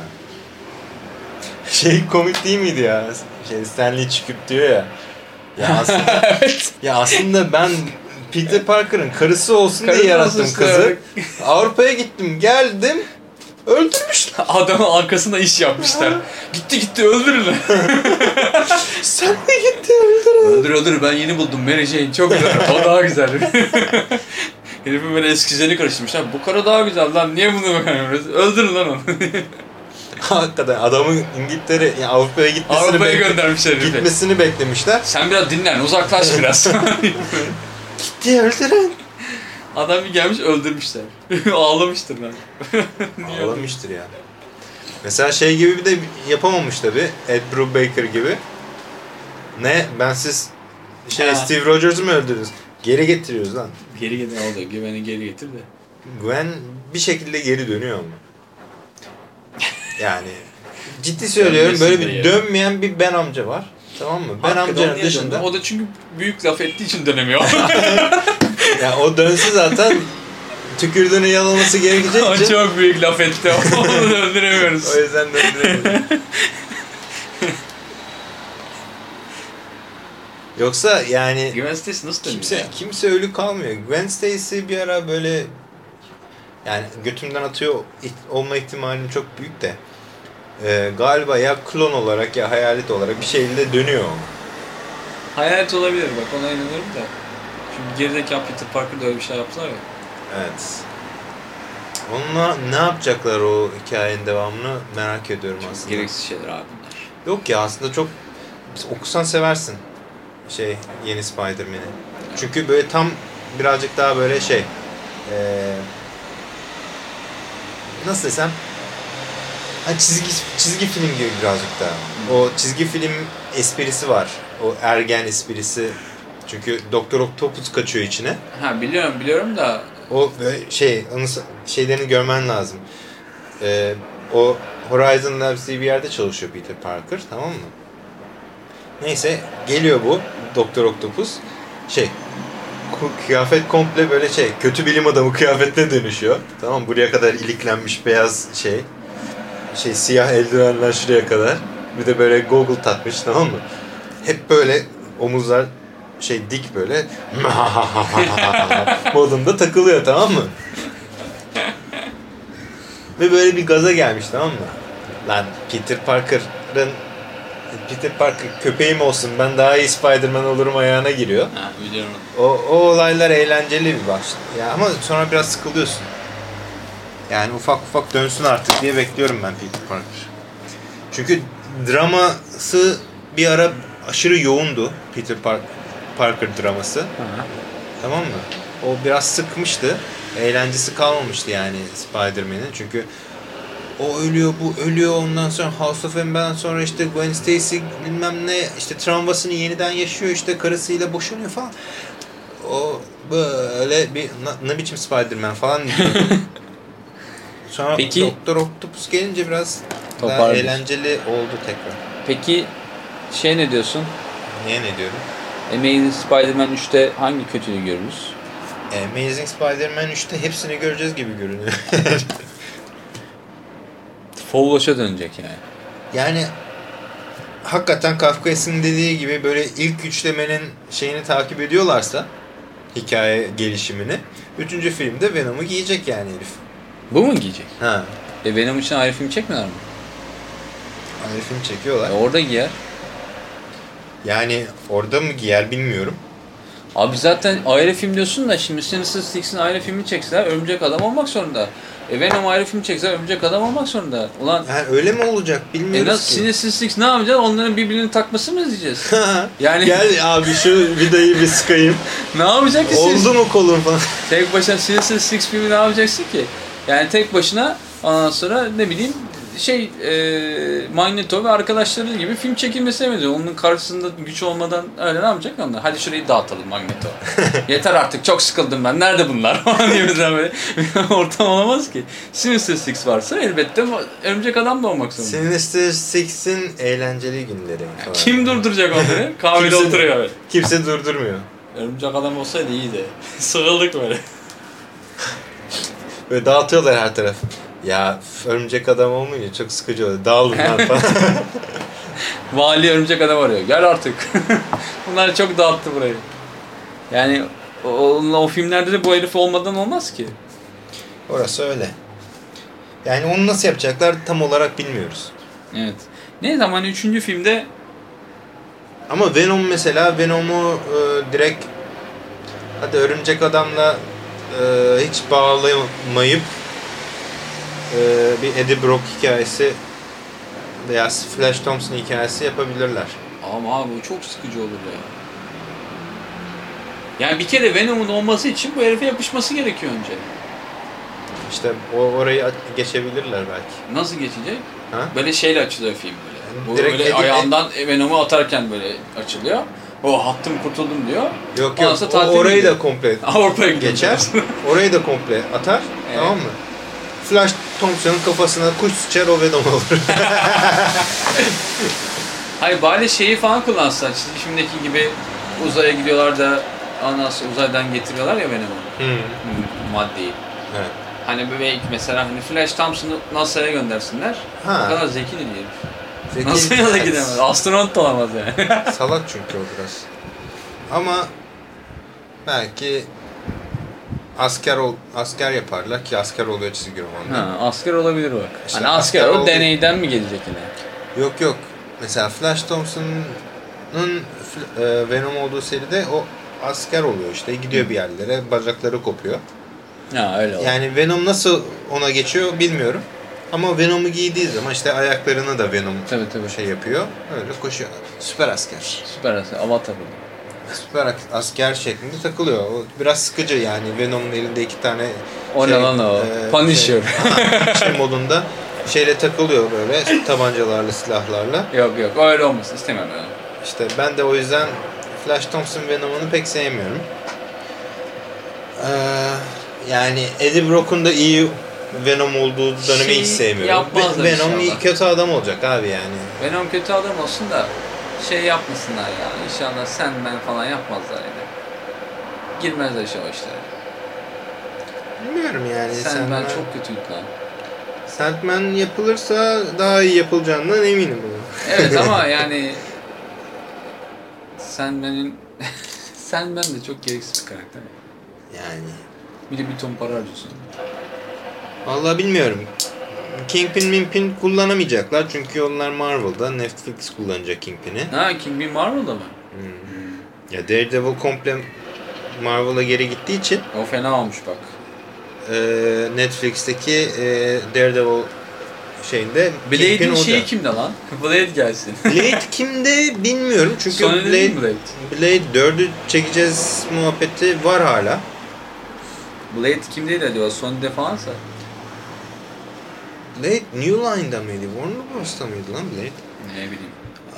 Şey komik değil miydi ya? Şey Stanley çıkıp diyor ya. Ya aslında, evet. ya aslında ben Peter Parker'ın karısı olsun Karısı diye olsun yarattım kızı. Avrupa'ya gittim geldim. Öldürmüşler. Adamın arkasında iş yapmışlar. gitti gitti öldürün. Sen de gitti öldür. öldür öldür ben yeni buldum Mary Jane çok güzel. O daha güzel. Herifin böyle eskizeni karıştırmışlar. Bu karı daha güzel lan niye bunu beğenmiyoruz? Öldürün lan onu. Hakikaten adamın İngiltere, yani Avrupa'ya gitmesini, Avrupa'ya göndermişler herifi. gitmesini beklemişler. Sen biraz dinlen uzaklaş biraz. Gitti öldürün. Adam bir gelmiş öldürmüşler. Ağlamıştır lan. Ağlamıştır ya. Mesela şey gibi bir de yapamamış tabi. Ed Brubaker gibi. Ne? Ben siz şey Ha. Steve Rogers'ı mı öldürdünüz? Geri getiriyoruz lan. Geri gel oldu. Güveni geri getir de. Gwen bir şekilde geri dönüyor ama. Yani ciddi söylüyorum böyle bir dönmeyen bir Ben amca var. Tamam mı? Ben Hakikaten amcanın dışında döndü? O da çünkü büyük laf ettiği için dönemiyor. ya o dönse zaten tükürdüğünü yalaması gerekecek o için çok büyük laf etti. Onu döndüremiyoruz. o yüzden döndüremiyorum. Yoksa yani Gwen Stacy nasıl dönüyor kimse ya? kimse ölü kalmıyor. Gwen Stacy bir ara böyle yani götümden atıyor olma ihtimalinin çok büyük de e, galiba ya klon olarak ya hayalet olarak bir şekilde dönüyor. Hayalet olabilir bak ona inanıyorum da. Gerideki Peter Parker da öyle bir şey yaptılar ya. Evet. Onunla ne yapacaklar o hikayenin devamını merak ediyorum aslında. Gereksiz şeyler abi bunlar. Yok ya aslında çok okusan seversin şey yeni Spider-Man'i. Çünkü böyle tam birazcık daha böyle şey eee nasıl desem hani çizgi çizgi film gibi birazcık daha. O çizgi film esprisi var. O ergen esprisi. Çünkü Doktor Octopus kaçıyor içine. Ha biliyorum biliyorum da O şey, onun şeylerini görmen lazım. Ee, o Horizon Labs diye bir yerde çalışıyor Peter Parker, tamam mı? Neyse, geliyor bu Doktor Octopus. Şey, kıyafet komple böyle şey, kötü bilim adamı kıyafetine dönüşüyor. Tamam? Buraya kadar iliklenmiş beyaz şey. Şey, siyah eldivenler şuraya kadar. Bir de böyle goggle takmış, tamam mı? Hep böyle omuzlar şey dik böyle modunda takılıyor tamam mı? Ve böyle bir gaza gelmiş tamam mı? Lan Peter Parker'ın Peter Parker köpeğim olsun ben daha iyi Spider-Man olurum ayağına giriyor. ha, biliyorum. O, o olaylar eğlenceli bir baş. Ya ama sonra biraz sıkılıyorsun. Yani ufak ufak dönsün artık diye bekliyorum ben Peter Parker. Çünkü draması bir ara aşırı yoğundu Peter Par- Parker draması. Ha. Tamam mı? O biraz sıkmıştı. Eğlencesi kalmamıştı yani Spider-Man'in. Çünkü o ölüyor, bu ölüyor. Ondan sonra House of M'den sonra işte Gwen Stacy bilmem ne işte travmasını yeniden yaşıyor. işte karısıyla boşanıyor falan. O böyle bir ne biçim Spider-Man falan. Sonra Peki- Doktor Octopus gelince biraz daha eğlenceli oldu tekrar. Peki şey ne diyorsun? Niye ne diyorum? Amazing Spider-Man 3'te hangi kötülüğü görürüz? Amazing Spider-Man 3'te hepsini göreceğiz gibi görünüyor. Fowlash'a dönecek yani. Yani hakikaten Kafkaes'in dediği gibi böyle ilk üçlemenin şeyini takip ediyorlarsa hikaye gelişimini üçüncü filmde Venom'u giyecek yani herif. Bu mu giyecek? Ha. E Venom için ayrı film çekmiyorlar mı? Ayrı film çekiyorlar. E orada giyer. Yani orada mı giyer bilmiyorum. Abi zaten ayrı film diyorsun da şimdi Sinister Six'in ayrı filmi çekseler Örümcek Adam olmak zorunda. E Venom ayrı film çekseler Örümcek Adam olmak zorunda. Ulan Yani öyle mi olacak e bilmiyoruz nasıl ki. Sinister Six ne yapacağız? Onların birbirini takması mı izleyeceğiz? Yani- Gel abi şu vidayı bir sıkayım. ne yapacak ki siz? Oldu mu kolun falan. Tek başına Sinister Six filmi ne yapacaksın ki? Yani tek başına ondan sonra ne bileyim şey e, Magneto ve arkadaşları gibi film çekilmesi benziyor. Onun karşısında güç olmadan öyle ne yapacak onlar? Hadi şurayı dağıtalım Magneto. Yeter artık çok sıkıldım ben. Nerede bunlar? Böyle ortam olamaz ki. Sinister Six varsa elbette Örümcek Adam da olmak zorunda. Sinister Six'in eğlenceli günleri falan. Kim durduracak onları? Kahvede Kimse- oturuyor böyle. Kimse durdurmuyor. Örümcek Adam olsaydı iyiydi. Sığıldık böyle. Böyle dağıtıyorlar her taraf. Ya örümcek adam olmayınca çok sıkıcı oluyor. Dağılın lan falan. Vali örümcek adam arıyor. Gel artık. Bunlar çok dağıttı burayı. Yani o, o, o filmlerde de bu herif olmadan olmaz ki. Orası öyle. Yani onu nasıl yapacaklar tam olarak bilmiyoruz. Evet. Ne zaman üçüncü filmde Ama Venom mesela Venom'u e, direkt hadi örümcek adamla e, hiç bağlamayıp e, bir Eddie Brock hikayesi veya Flash Thompson hikayesi yapabilirler. ama abi bu çok sıkıcı olur ya. Yani bir kere Venom'un olması için bu herife yapışması gerekiyor önce. İşte o orayı geçebilirler belki. Nasıl geçecek? Ha? Böyle şeyle açılıyor film böyle. Bu Direkt böyle Eddie- ayağından Venom'u atarken böyle açılıyor. O hattım kurtuldum diyor. Yok Ondan yok o- orayı gidiyor. da komple Avrupa'ya geçer. Orayı da komple atar. Evet. Tamam mı? Flash Thompson'ın kafasına kuş sıçar o Venom olur. Hayır bari şeyi falan kullansa. Çizgi filmdeki gibi uzaya gidiyorlar da ondan sonra uzaydan getiriyorlar ya Venom'u. Hmm. Hmm, Maddeyi. Evet. Hani böyle mesela hani Flash Thompson'ı NASA'ya göndersinler. Ha. O kadar zeki değil herif. NASA'ya da gidemez. Astronot da olamaz yani. Salak çünkü o biraz. Ama belki asker ol, asker yaparlar ki asker oluyor çizgi romanda. ha, asker olabilir bak. İşte hani asker, asker o oldu. deneyden mi gelecek yine? Yok yok. Mesela Flash Thompson'ın e, Venom olduğu seride o asker oluyor işte. Gidiyor bir yerlere, bacakları kopuyor. Ha öyle olur. Yani Venom nasıl ona geçiyor bilmiyorum. Ama Venom'u giydiği zaman işte ayaklarına da Venom Tabii tabii. şey yapıyor. Öyle koşuyor. Süper asker. Süper asker. Avatar bu. Süper asker şeklinde takılıyor. O biraz sıkıcı yani Venom'un elinde iki tane O ne lan o? Punisher. Şey, şey modunda şeyle takılıyor böyle tabancalarla silahlarla. Yok yok öyle olmasın istemem öyle. İşte ben de o yüzden Flash Thompson Venom'unu pek sevmiyorum. Ee, yani Eddie Brock'un da iyi Venom olduğu dönemi Şeyi hiç sevmiyorum. Venom inşallah. iyi kötü adam olacak abi yani. Venom kötü adam olsun da şey yapmasınlar ya. İnşallah sen ben falan yapmazlar yani. Girmezler işte o işlere. Bilmiyorum yani. Sen ben Sandman, çok kötüydük lan. Sandman yapılırsa daha iyi yapılacağından eminim bunu. Evet ama yani sen sen ben de çok gereksiz bir karakter. Yani. Bir de bir ton para harcıyorsun. Vallahi bilmiyorum. Kingpin Mimpin kullanamayacaklar çünkü onlar Marvel'da. Netflix kullanacak Kingpin'i. Ha Kingpin Marvel'da mı? Ya Daredevil komple Marvel'a geri gittiği için O fena olmuş bak. e, Netflix'teki e, Daredevil şeyinde Blade'in şeyi kimde lan? Blade gelsin. Blade kimde bilmiyorum çünkü Sony'de Blade, Blade? Blade 4'ü çekeceğiz muhabbeti var hala. Blade kimdeydi acaba? Sony'de falansa. Blade New Line'da mıydı? Warner Bros'ta mıydı lan Blade? Ne bileyim.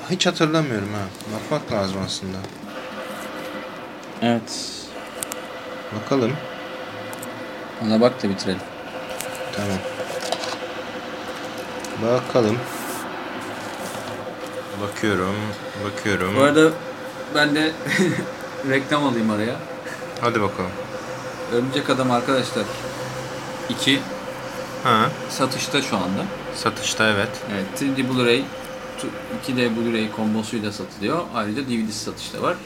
Hiç hatırlamıyorum ha. Bakmak lazım aslında. Evet. Bakalım. Ona bak da bitirelim. Tamam. Bakalım. Bakıyorum. Bakıyorum. Bu arada ben de reklam alayım araya. Hadi bakalım. Örümcek Adam arkadaşlar 2 Ha, satışta şu anda. satışta evet. Evet 3D Blu-ray 2D Blu-ray kombosuyla satılıyor. Ayrıca DVD'si satışta var.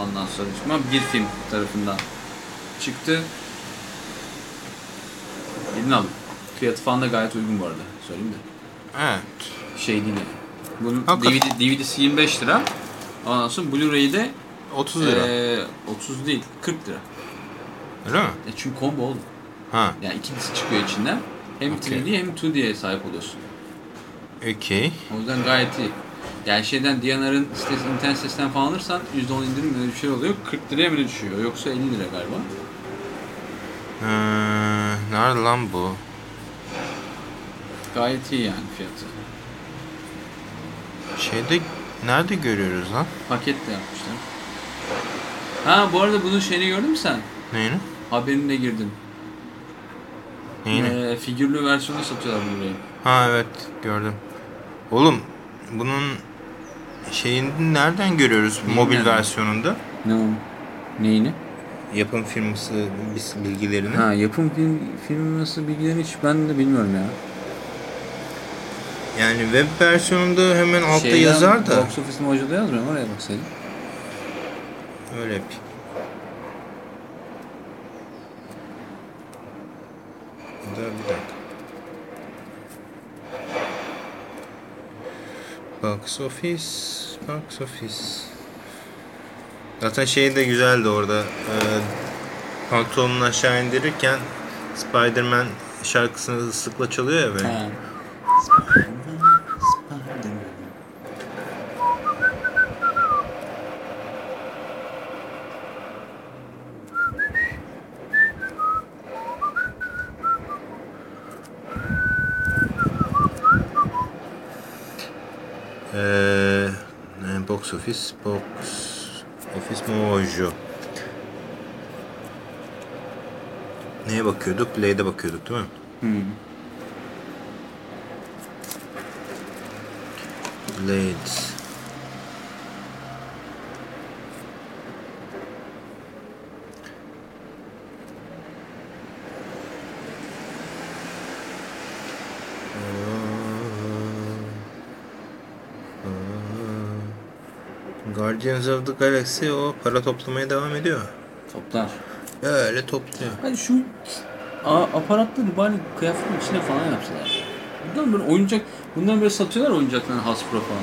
Ondan sonra çıkma bir film tarafından çıktı. Alın. Fiyatı falan da gayet uygun bu arada. Söyleyeyim de. Evet. Şey değil yani. Bunun Hakikaten. DVD, DVD'si 25 lira. Ondan sonra Blu-ray'i de 30 lira. eee, 30 değil 40 lira. Öyle mi? E çünkü combo oğlum. Ha. Yani ikisi çıkıyor içinden. Hem Okey. 3D hem 2D'ye sahip oluyorsun. Okey. O yüzden gayet iyi. Yani şeyden Diyanar'ın sitesi, internet sitesinden falan alırsan %10 indirim böyle bir şey oluyor. 40 liraya ne düşüyor? Yoksa 50 lira galiba. Ee, nerede lan bu? Gayet iyi yani fiyatı. Şeyde nerede görüyoruz lan? Paketle yapmışlar. Ha bu arada bunun şeyini gördün mü sen? Neyini? Haberine girdim. Neyini? Ee, figürlü versiyonu satıyorlar Blu-ray'in. Ha evet gördüm. Oğlum bunun şeyini nereden görüyoruz Neyi mobil nereden? versiyonunda? Ne o? Neyini? Yapım firması bilgilerini. Ha yapım nasıl bilgilerini hiç ben de bilmiyorum ya. Yani web versiyonunda hemen altta Şeyden, yazar da. Box Office Mojo'da yazmıyor mu? Oraya baksaydın. Öyle yapayım. Dur bir dakika. Box Office, Box Office. Zaten şey de güzeldi orada. Ee, pantolonunu aşağı indirirken Spider-Man şarkısını sıkla çalıyor ya böyle. Ha. Ee, ne, box Office, Box Office Mojo. Neye bakıyorduk? Play'de bakıyorduk değil mi? Hmm. Blades. Guardians of the Galaxy o para toplamaya devam ediyor. Toplar. Öyle topluyor. Hadi şu a, aparatları bari kıyafetin içine falan yapsalar. Bundan böyle oyuncak, bundan böyle satıyorlar oyuncaklarını Hasbro falan.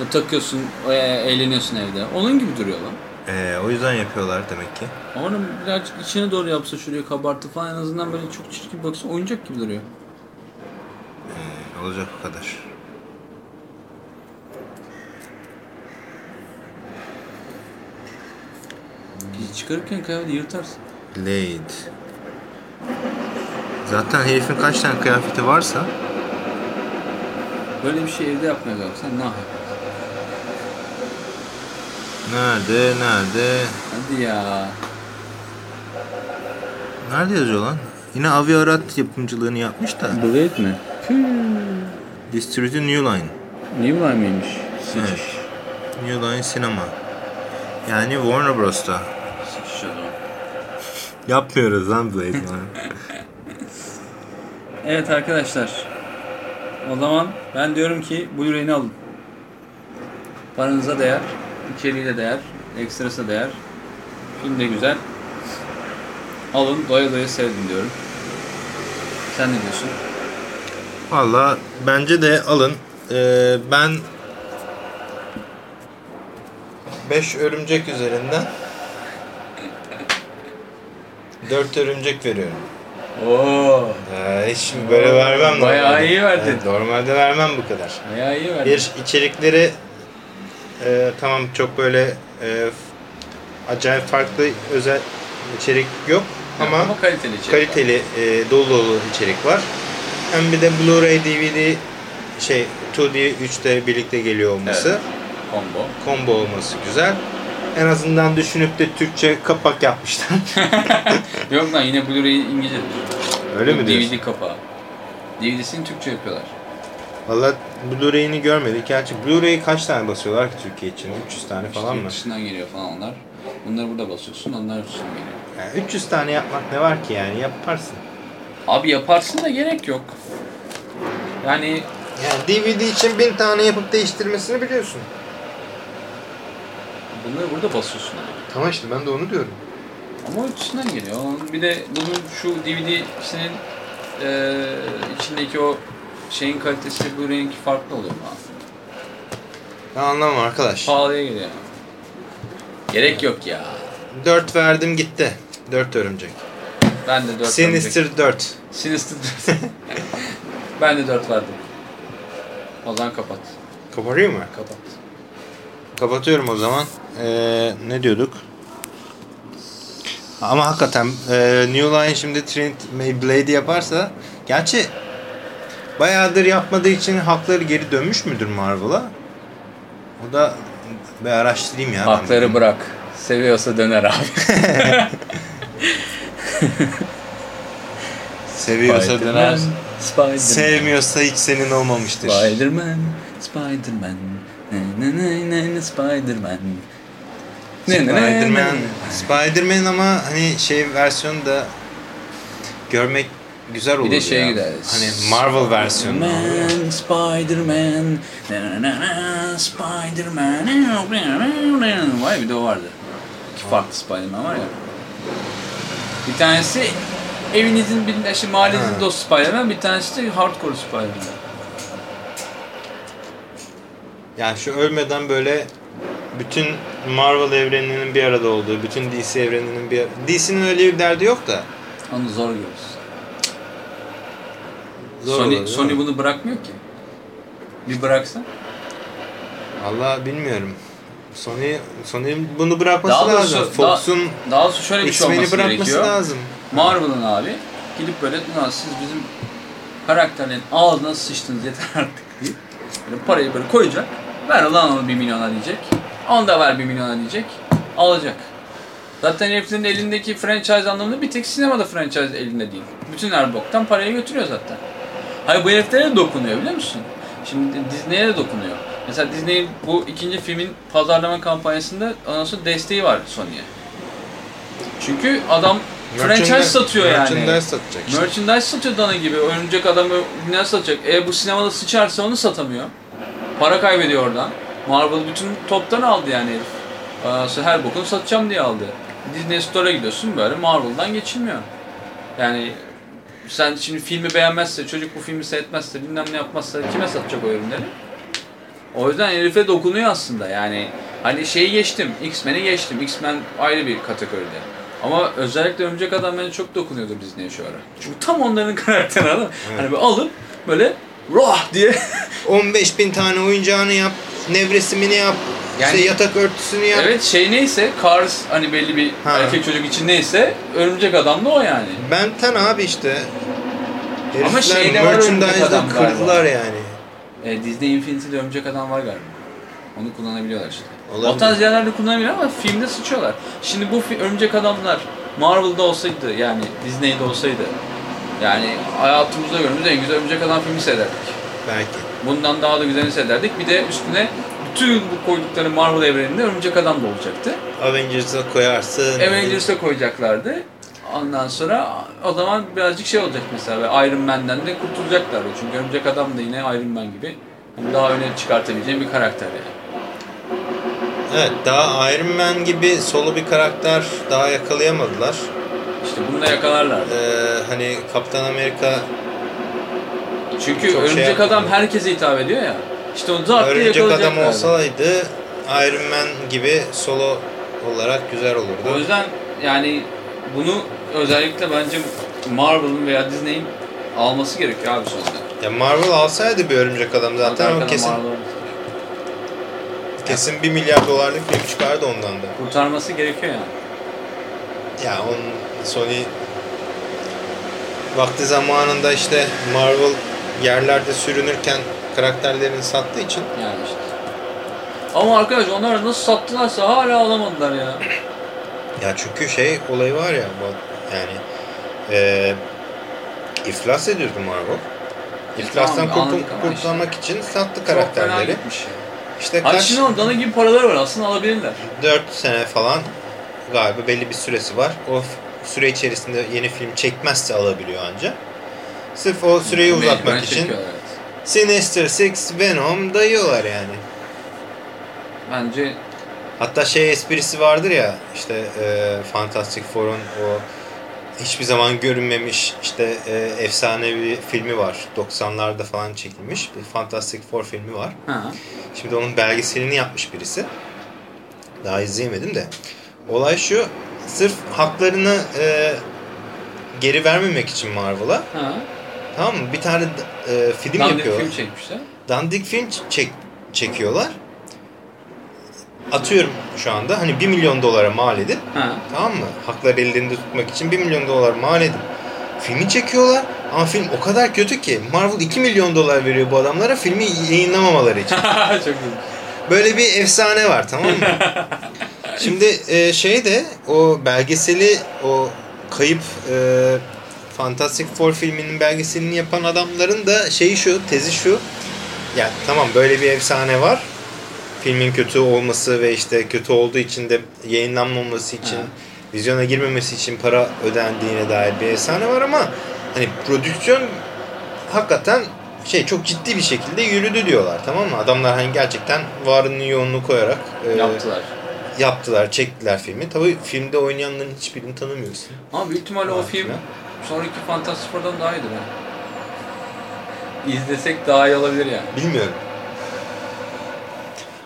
Ya takıyorsun, e, eğleniyorsun evde. Onun gibi duruyor lan. Ee, o yüzden yapıyorlar demek ki. Ama onu birazcık içine doğru yapsa şuraya kabartı falan en azından böyle çok çirkin baksa oyuncak gibi duruyor. Ee, olacak o kadar. Çıkarırken kıyafeti yırtarsın. Blade. Zaten herifin kaç tane kıyafeti varsa Böyle bir şey evde yapmaya kalksan ne nerede nerede Hadi ya. nerede yazıyor lan? Yine Avi Arat yapımcılığını yapmış da. Blade mi? Distributed New Line. Niye var mıymış? Evet. New Line Cinema. Yani Warner Bros'ta. Yapmıyoruz lan Blade. Evet arkadaşlar. O zaman ben diyorum ki Blu-ray'ini alın. Paranıza değer, içeriği de değer, ekstrası değer. Film de güzel. Alın, doya doya seyredin diyorum. Sen ne diyorsun? Valla bence de alın. Ee, ben 5 örümcek üzerinden 4 örümcek veriyorum. Oo, Ee, hiç böyle vermem Bayağı normalde. iyi verdin. Evet, normalde vermem bu kadar. bayağı iyi verdin. Bir içerikleri e, tamam çok böyle e, acayip farklı özel içerik yok ama, ama kaliteli içerik. kaliteli e, dolu dolu içerik var. Hem bir de Blu-ray DVD şey 2D 3D birlikte geliyor olması, Evet. Combo. combo olması güzel. En azından düşünüp de Türkçe kapak yapmışlar. Yok lan yine Blu-ray İngilizcedir. Öyle Yok, mi diyorsun? DVD kapağı. DVD'sini Türkçe yapıyorlar. Valla Blu-ray'ini görmedik. Gerçi Blu-ray'i kaç tane basıyorlar ki Türkiye için? 300 tane falan İşte mı? dışından geliyor falan onlar. Bunları burada basıyorsun, onlar dışından geliyor. Yani 300 tane yapmak ne var ki yani? Yaparsın. Abi yaparsın da gerek yok. Yani Yani DVD için bin tane yapıp değiştirmesini biliyorsun. Bunları burada basıyorsun abi. Tamam işte ben de onu diyorum. Ama yurt dışından geliyor. Bir de bunun şu DVD'sinin eee içindeki o şeyin kalitesi Blu-ray'inki farklı oluyor falan. Ben anlamam arkadaş. Pahalıya geliyor. Gerek yok ya. 4 verdim gitti. 4 örümcek. Ben de 4 Sinister 4. Sinister Ben de 4 verdim. O zaman kapat. Koparıyor mu? Kapat. Kapatıyorum o zaman. Ee, ne diyorduk? Ama hakikaten e, New Line şimdi Trent Blade yaparsa gerçi bayağıdır yapmadığı için hakları geri dönmüş müdür Marvel'a? O da bir araştırayım ya. Hakları bırak. Seviyorsa döner abi. Seviyorsa döner. Spider-Man. Sevmiyorsa hiç senin olmamıştır. Spider-Man. Spider-Man. Spider-Man. Spider-Man. ne. Spider-Man ama hani şey versiyonu da görmek güzel olur Bir de şey ya. gider. Hani Marvel versiyonu. Man, Spider-Man. Spider-Man. Vay bir de o vardı. İki farklı Spider-Man var ya. Bir tanesi evinizin bir işte mahallenizin Ha. dostu Spider-Man, bir tanesi de hardcore Spider-Man. Yani şu ölmeden böyle bütün Marvel evreninin bir arada olduğu, bütün DC evreninin bir DC'nin öyle bir derdi yok da. Onu zor görürüz. Zor Sony, olur, Sony mi? bunu bırakmıyor ki. Bir bıraksa. Allah bilmiyorum. Sony Sony bunu bırakması Daha doğrusu- lazım. Fox'un Daha doğrusu şöyle bir şey olması bırakması gerekiyor. lazım. Marvel'ın abi gidip böyle "Ulan siz bizim karakterlerin ağzına sıçtınız yeter artık deyip böyle parayı böyle koyacak. Ver lan onu bir milyona diyecek. Onu da ver bir milyona diyecek. Alacak. Zaten heriflerin elindeki franchise anlamında bir tek sinemada franchise elinde değil. Bütün her boktan parayı götürüyor zaten. Hayır bu heriflere de dokunuyor biliyor musun? Şimdi Disney'e de dokunuyor. Mesela Disney'in bu ikinci filmin pazarlama kampanyasında ondan sonra desteği var Sony'ye. Çünkü adam franchise satıyor yani. Merchandise satacak işte. Merchandise satıyor dana gibi. Örümcek adamı ne satacak? E bu sinemada sıçarsa onu satamıyor. Para kaybediyor oradan. Marvel bütün toptan aldı yani herif. Sonra her bokunu satacağım diye aldı. Disney Store'a gidiyorsun böyle Marvel'dan geçilmiyor. Yani sen şimdi filmi beğenmezse, çocuk bu filmi seyretmezse, bilmem ne yapmazsa kime satacak o ürünleri? O yüzden herife dokunuyor aslında yani. Hani şeyi geçtim, X-Men'i geçtim. X-Men ayrı bir kategoride. Ama özellikle Örümcek Adam bence çok dokunuyordu Disney'e şu ara. Çünkü tam onların karakteri adam. Hani böyle alıp böyle roh diye 15 bin tane oyuncağını yap, nevresimini yap, Yani- işte yatak örtüsünü yap. Evet şey neyse Cars hani belli bir Ha. erkek çocuk için neyse örümcek adam da o yani. Benten abi işte. Ama şeyde var örümcek adam galiba. yani. E, Disney Infinity'de örümcek adam var galiba. Onu kullanabiliyorlar işte. Olabilir. O tarz yerlerde kullanabiliyor ama filmde sıçıyorlar. Şimdi bu örümcek adamlar Marvel'da olsaydı yani Disney'de olsaydı yani hayatımızda gördüğümüz en güzel örümcek adam filmi seyrederdik. Belki. Bundan daha da güzelini seyrederdik. Bir de üstüne bütün bu koydukları Marvel evreninde örümcek adam da olacaktı. Avengers'a koyarsın. Avengers'e koyacaklardı. Ondan sonra o zaman birazcık şey olacak mesela Iron Man'den de kurtulacaklardı. Çünkü Örümcek Adam da yine Iron Man gibi hani daha öne çıkartabileceğim bir karakter yani. Evet daha Iron Man gibi solo bir karakter daha yakalayamadılar. İşte bunu da yakalarlar. Ee, hani Kaptan Amerika Çünkü çok şey Örümcek yapmadı. Adam herkese hitap ediyor ya. İşte onu diye örümcek adam olsaydı Iron Man gibi solo olarak güzel O olurdu. yüzden yani bunu özellikle bence Marvel'ın veya Disney'in alması gerekiyor abi sonunda. Ya Marvel alsaydı bir örümcek adam zaten o Arkada kesin kesin 1 milyar dolarlık film çıkardı ondan da. kurtarması gerekiyor yani. Ya onun Sony vakti zamanında işte Marvel yerlerde sürünürken karakterlerini sattığı için Yani işte. Ama arkadaş onlar nasıl sattılarsa hala alamadılar ya. ya çünkü şey olayı var ya bu yani e, iflas ediyordu Marvel. İflastan Tamam, kurtul- ama işte. kurtulmak için sattı Çok fena karakterleri. gitmiş ya. İşte Hani kaç şimdi onun dana gibi paraları var aslında alabilirler. 4 sene falan galiba belli bir süresi var. O süre içerisinde yeni film çekmezse alabiliyor anca. Sırf o süreyi Mecburen uzatmak için evet. Sinister Six, Venom dayıyorlar yani. Bence Hatta şey esprisi vardır ya işte e, Fantastic Four'un o hiçbir zaman görünmemiş işte e, efsane bir filmi var. 90'larda falan çekilmiş bir Fantastic Four filmi var. ha. Şimdi onun belgeselini yapmış birisi. Daha izleyemedim de. Olay şu. Sırf haklarını e, geri vermemek için Marvel'a tamam mı? Bir tane e, film Dandik yapıyorlar. film çekmişler. dandik film çek, çekiyorlar. Atıyorum şu anda hani 1 milyon dolara mal edip Ha. tamam mı? Hakları ellerinde tutmak için 1 milyon dolar mal edip filmi çekiyorlar ama film o kadar kötü ki Marvel 2 milyon dolar veriyor bu adamlara filmi yayınlamamaları için. Çok iyi. Böyle bir efsane var tamam mı? Şimdi e, şey de o belgeseli o kayıp e, Fantastic Four filminin belgeselini yapan adamların da şeyi şu, tezi şu. Ya tamam böyle bir efsane var. Filmin kötü olması ve işte kötü olduğu için de yayınlanmaması için, Ha. vizyona girmemesi için para ödendiğine dair bir efsane var ama hani prodüksiyon hakikaten şey çok ciddi bir şekilde yürüdü diyorlar tamam mı? Adamlar hani gerçekten varını yoğunluğu koyarak e, Yaptılar. çektiler filmi. Tabii filmde oynayanların hiçbirini tanımıyorsun. Ama büyük ihtimalle o film sonraki Fantastic Four'dan daha iyidir ha. İzlesek daha iyi olabilir yani. Bilmiyorum.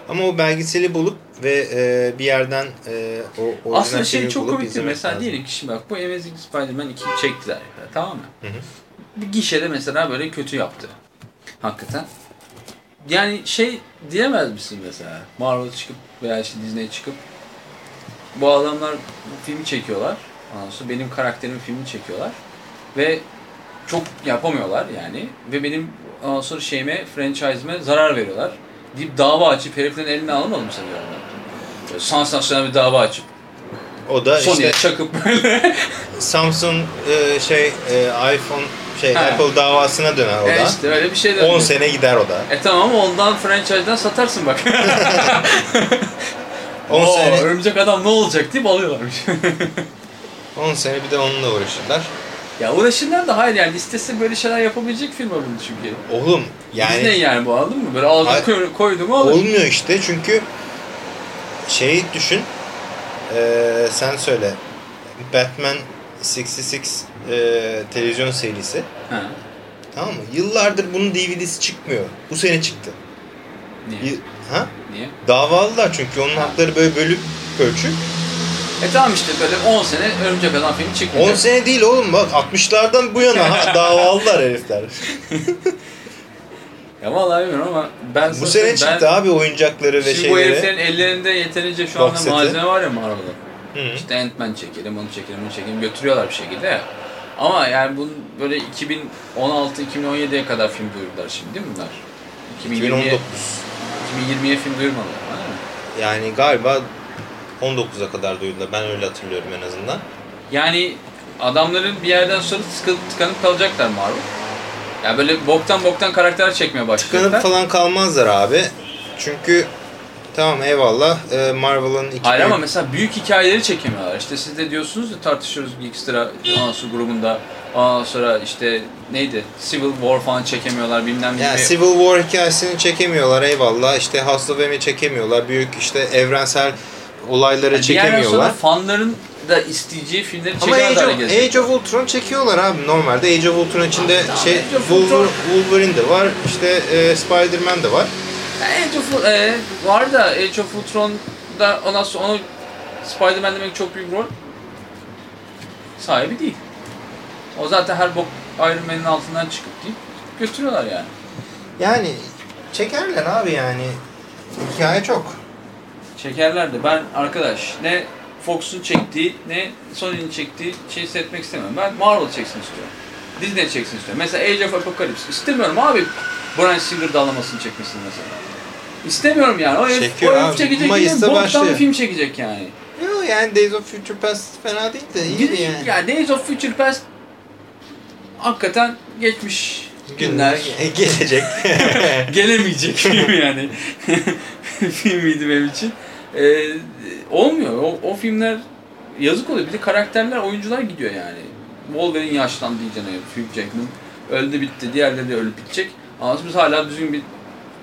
Ama o belgeseli bulup ve e, bir yerden e, o Aslında şey çok komikti. Mesela lazım. diyelim ki şimdi bak bu Amazing Spider-Man 2'yi çektiler. Tamam mı? Hı hı. Bir gişede mesela böyle kötü yaptı. Hakikaten. Yani şey diyemez misin mesela? Marvel çıkıp veya işte Disney çıkıp bu adamlar bu filmi çekiyorlar. Ondan sonra benim karakterimin filmini çekiyorlar. Ve çok yapamıyorlar yani. Ve benim ondan sonra şeyime, franchise'ime zarar veriyorlar. Deyip dava açıp heriflerin eline alınmadı mı sanıyorum ben? Sansasyonel bir dava açıp. O da Sony'ye işte çakıp böyle. Samsung e, şey e, iPhone şey Ha. Apple davasına döner o e da. işte öyle bir şey de. 10 sene gider o da. E tamam ama ondan franchise'den satarsın bak. 10 Oo, sene Örümcek adam ne olacak deyip alıyorlarmış. 10 sene bir de onunla uğraşırlar. ya uğraşırlar da hayır yani listesi böyle şeyler yapabilecek firma bunu çünkü. Oğlum Yani... Disney yani bu anladın mı? Böyle aldım Hayır. koy, koydum aldım. olmuyor işte çünkü şeyi düşün. e, sen söyle. Batman 66 e, televizyon serisi. Ha. Tamam mı? Yıllardır bunun DVD'si çıkmıyor. Bu sene çıktı. Niye? Y- ha? Niye? Davalılar çünkü onun hakları böyle bölük ölçü. E tamam işte böyle 10 sene Örümcek Adam filmi çıkmayacak. 10 sene değil oğlum bak 60'lardan bu yana ha, davalılar herifler. Ya vallahi bilmiyorum ama ben bu sene çıktı abi oyuncakları ve Şimdi bu şeyleri. heriflerin ellerinde yeterince şu anda malzeme var ya Marvel'da. Hı. İşte Ant-Man çekelim, onu çekelim, onu çekelim götürüyorlar bir şekilde. Ama yani bunun böyle 2016-2017'ye kadar film duyurdular şimdi değil mi bunlar? 2020'ye 2019. 2020'ye film duyurmadılar değil mi? Yani galiba 19'a kadar duydular. Ben öyle hatırlıyorum en azından. Yani adamların bir yerden sonra tıkanıp, tıkanıp kalacaklar Marvel. Ya böyle boktan boktan karakter çekmeye başlayacaklar. Tıkanıp falan kalmazlar abi. Çünkü tamam eyvallah e, Marvel'ın iki Hayır ama mesela büyük hikayeleri çekemiyorlar. İşte siz de diyorsunuz ya tartışıyoruz Geekstra Anası grubunda. Ondan sonra işte neydi? Civil War falan çekemiyorlar bilmem ne. yani Civil War hikayesini çekemiyorlar eyvallah. İşte House of M'i çekemiyorlar. Büyük işte evrensel olayları Yani çekemiyorlar. fanların da isteyeceği filmleri Ama Age of. Age of Ultron çekiyorlar abi normalde. Age of Ultron içinde Tamam, şey Age of Wolver- Ultron- Wolverine de var. işte e, Spider-Man de var. Age of e, var da Age of Ultron'da ondan sonra onu Spider-Man demek çok büyük rol sahibi değil. O zaten her bok Iron Man'in altından çıkıp deyip götürüyorlar yani. Yani çekerler abi yani. Hikaye çok. Çekerler de ben arkadaş ne Fox'un çektiği ne Sony'nin çektiği şeyi seyretmek istemiyorum. Ben Marvel çeksin istiyorum. Disney çeksin istiyorum. Mesela Age of Apocalypse. istemiyorum abi Bryan Singer dağlamasını çekmesini mesela. İstemiyorum yani. O Çekiyor o herif abi. çekecek Mayıs'ta yine boktan başlıyor. film çekecek yani. Yok yani Days of Future Past fena değil de iyiydi yani. yani. Days of Future Past hakikaten geçmiş günler. Gelecek. gelemeyecek film yani. Filmiydi benim için. Ee, olmuyor. O, o filmler yazık oluyor. Bir de karakterler, oyuncular gidiyor yani. Wolverine yaşlandı iyice Hugh Jackman. Öldü bitti. Diğerleri de ölüp bitecek. Ama biz hala düzgün bir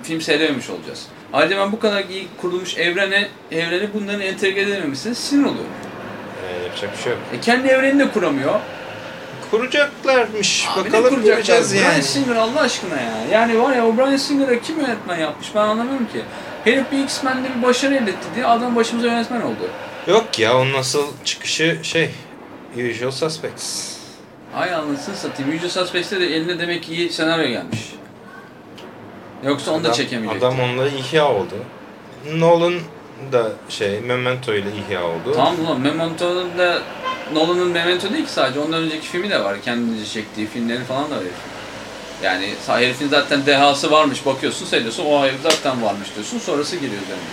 film seyredememiş olacağız. Ayrıca ben bu kadar iyi kurulmuş evrene, evreni bunların entegre edememesine sinir oluyorum. Ee, yapacak bir şey yok. E kendi evrenini de kuramıyor. Kuracaklarmış. Abi Bakalım kuracaklar? kuracağız Bryan yani. Singer Allah aşkına ya. Yani var ya o Bryan Singer'a kim yönetmen yapmış ben anlamıyorum ki. Herif bir X-Men'de bir başarı elde etti diye adam başımıza yönetmen oldu. Yok ya onun nasıl çıkışı şey Usual Suspects. Ay anlasını satayım. Usual Suspects'te de eline demek ki iyi senaryo gelmiş. Yoksa onu da Adam- çekemeyecekti. Adam onunla ihya oldu. Nolan da şey Memento ile ihya oldu. Tamam ulan Memento'nun da Nolan'ın Memento değil ki sadece ondan önceki filmi de var. Kendince çektiği filmleri falan da var herifin. Yani herifin zaten dehası varmış bakıyorsun seyrediyorsun o herif zaten varmış diyorsun sonrası giriyor üzerine.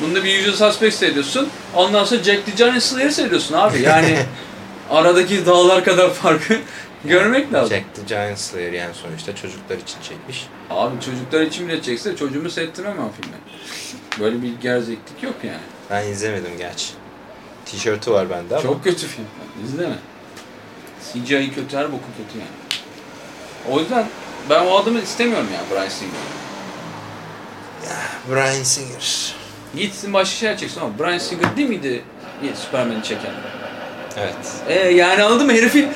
Bunda bir Usual Suspect seyrediyorsun ondan sonra Jack the Giant Slayer'ı seyrediyorsun abi yani aradaki dağlar kadar farkı görmek lazım. Jack the Giant Slayer yani sonuçta çocuklar için çekmiş. Abi çocuklar için bile çekse çocuğumu seyrettirmem o filmi. Böyle bir gerzeklik yok yani. Ben izlemedim gerçi. Tişörtü var bende ama. Çok kötü film. İzleme. CGI kötü, her boku kötü yani. O yüzden ben o adamı istemiyorum ya Bryan Singer. Bryan Singer. Gitsin başka şeyler çeksin ama Bryan Singer değil miydi Superman'i çeken? Evet. E yani anladın mı herifin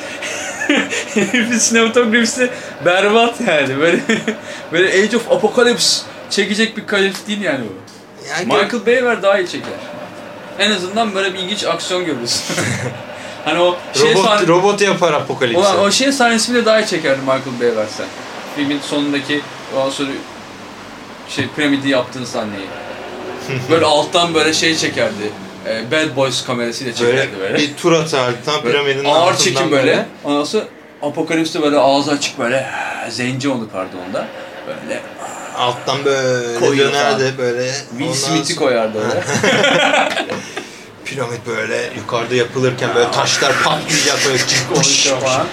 herifin sinematografisi berbat yani. Böyle böyle Age of Apocalypse çekecek bir kalif değil yani bu. Yani Michael Bay var daha iyi çeker. En azından böyle bir ilginç aksiyon görürüz. hani o şey robot, sahne- robot yapar apokalipsi. Ulan o şey sahnesini bile daha iyi çekerdi Michael Bay versen. Filmin sonundaki o sonra şey piramidi yaptığın sahneyi. Böyle alttan böyle şey çekerdi. E, Bad Boys kamerasıyla çekerdi böyle. böyle, bir tur atardı tam Böyle piramidin ağır altından çekim böyle. Ondan sonra Apokalips'te böyle ağzı açık böyle zenci onu pardon onda. Böyle Alttan böyle Koyuyor dönerdi böyle. Will Smith'i koyardı öyle. piramit böyle yukarıda yapılırken böyle taşlar patlayacak böyle Konuşuyor falan.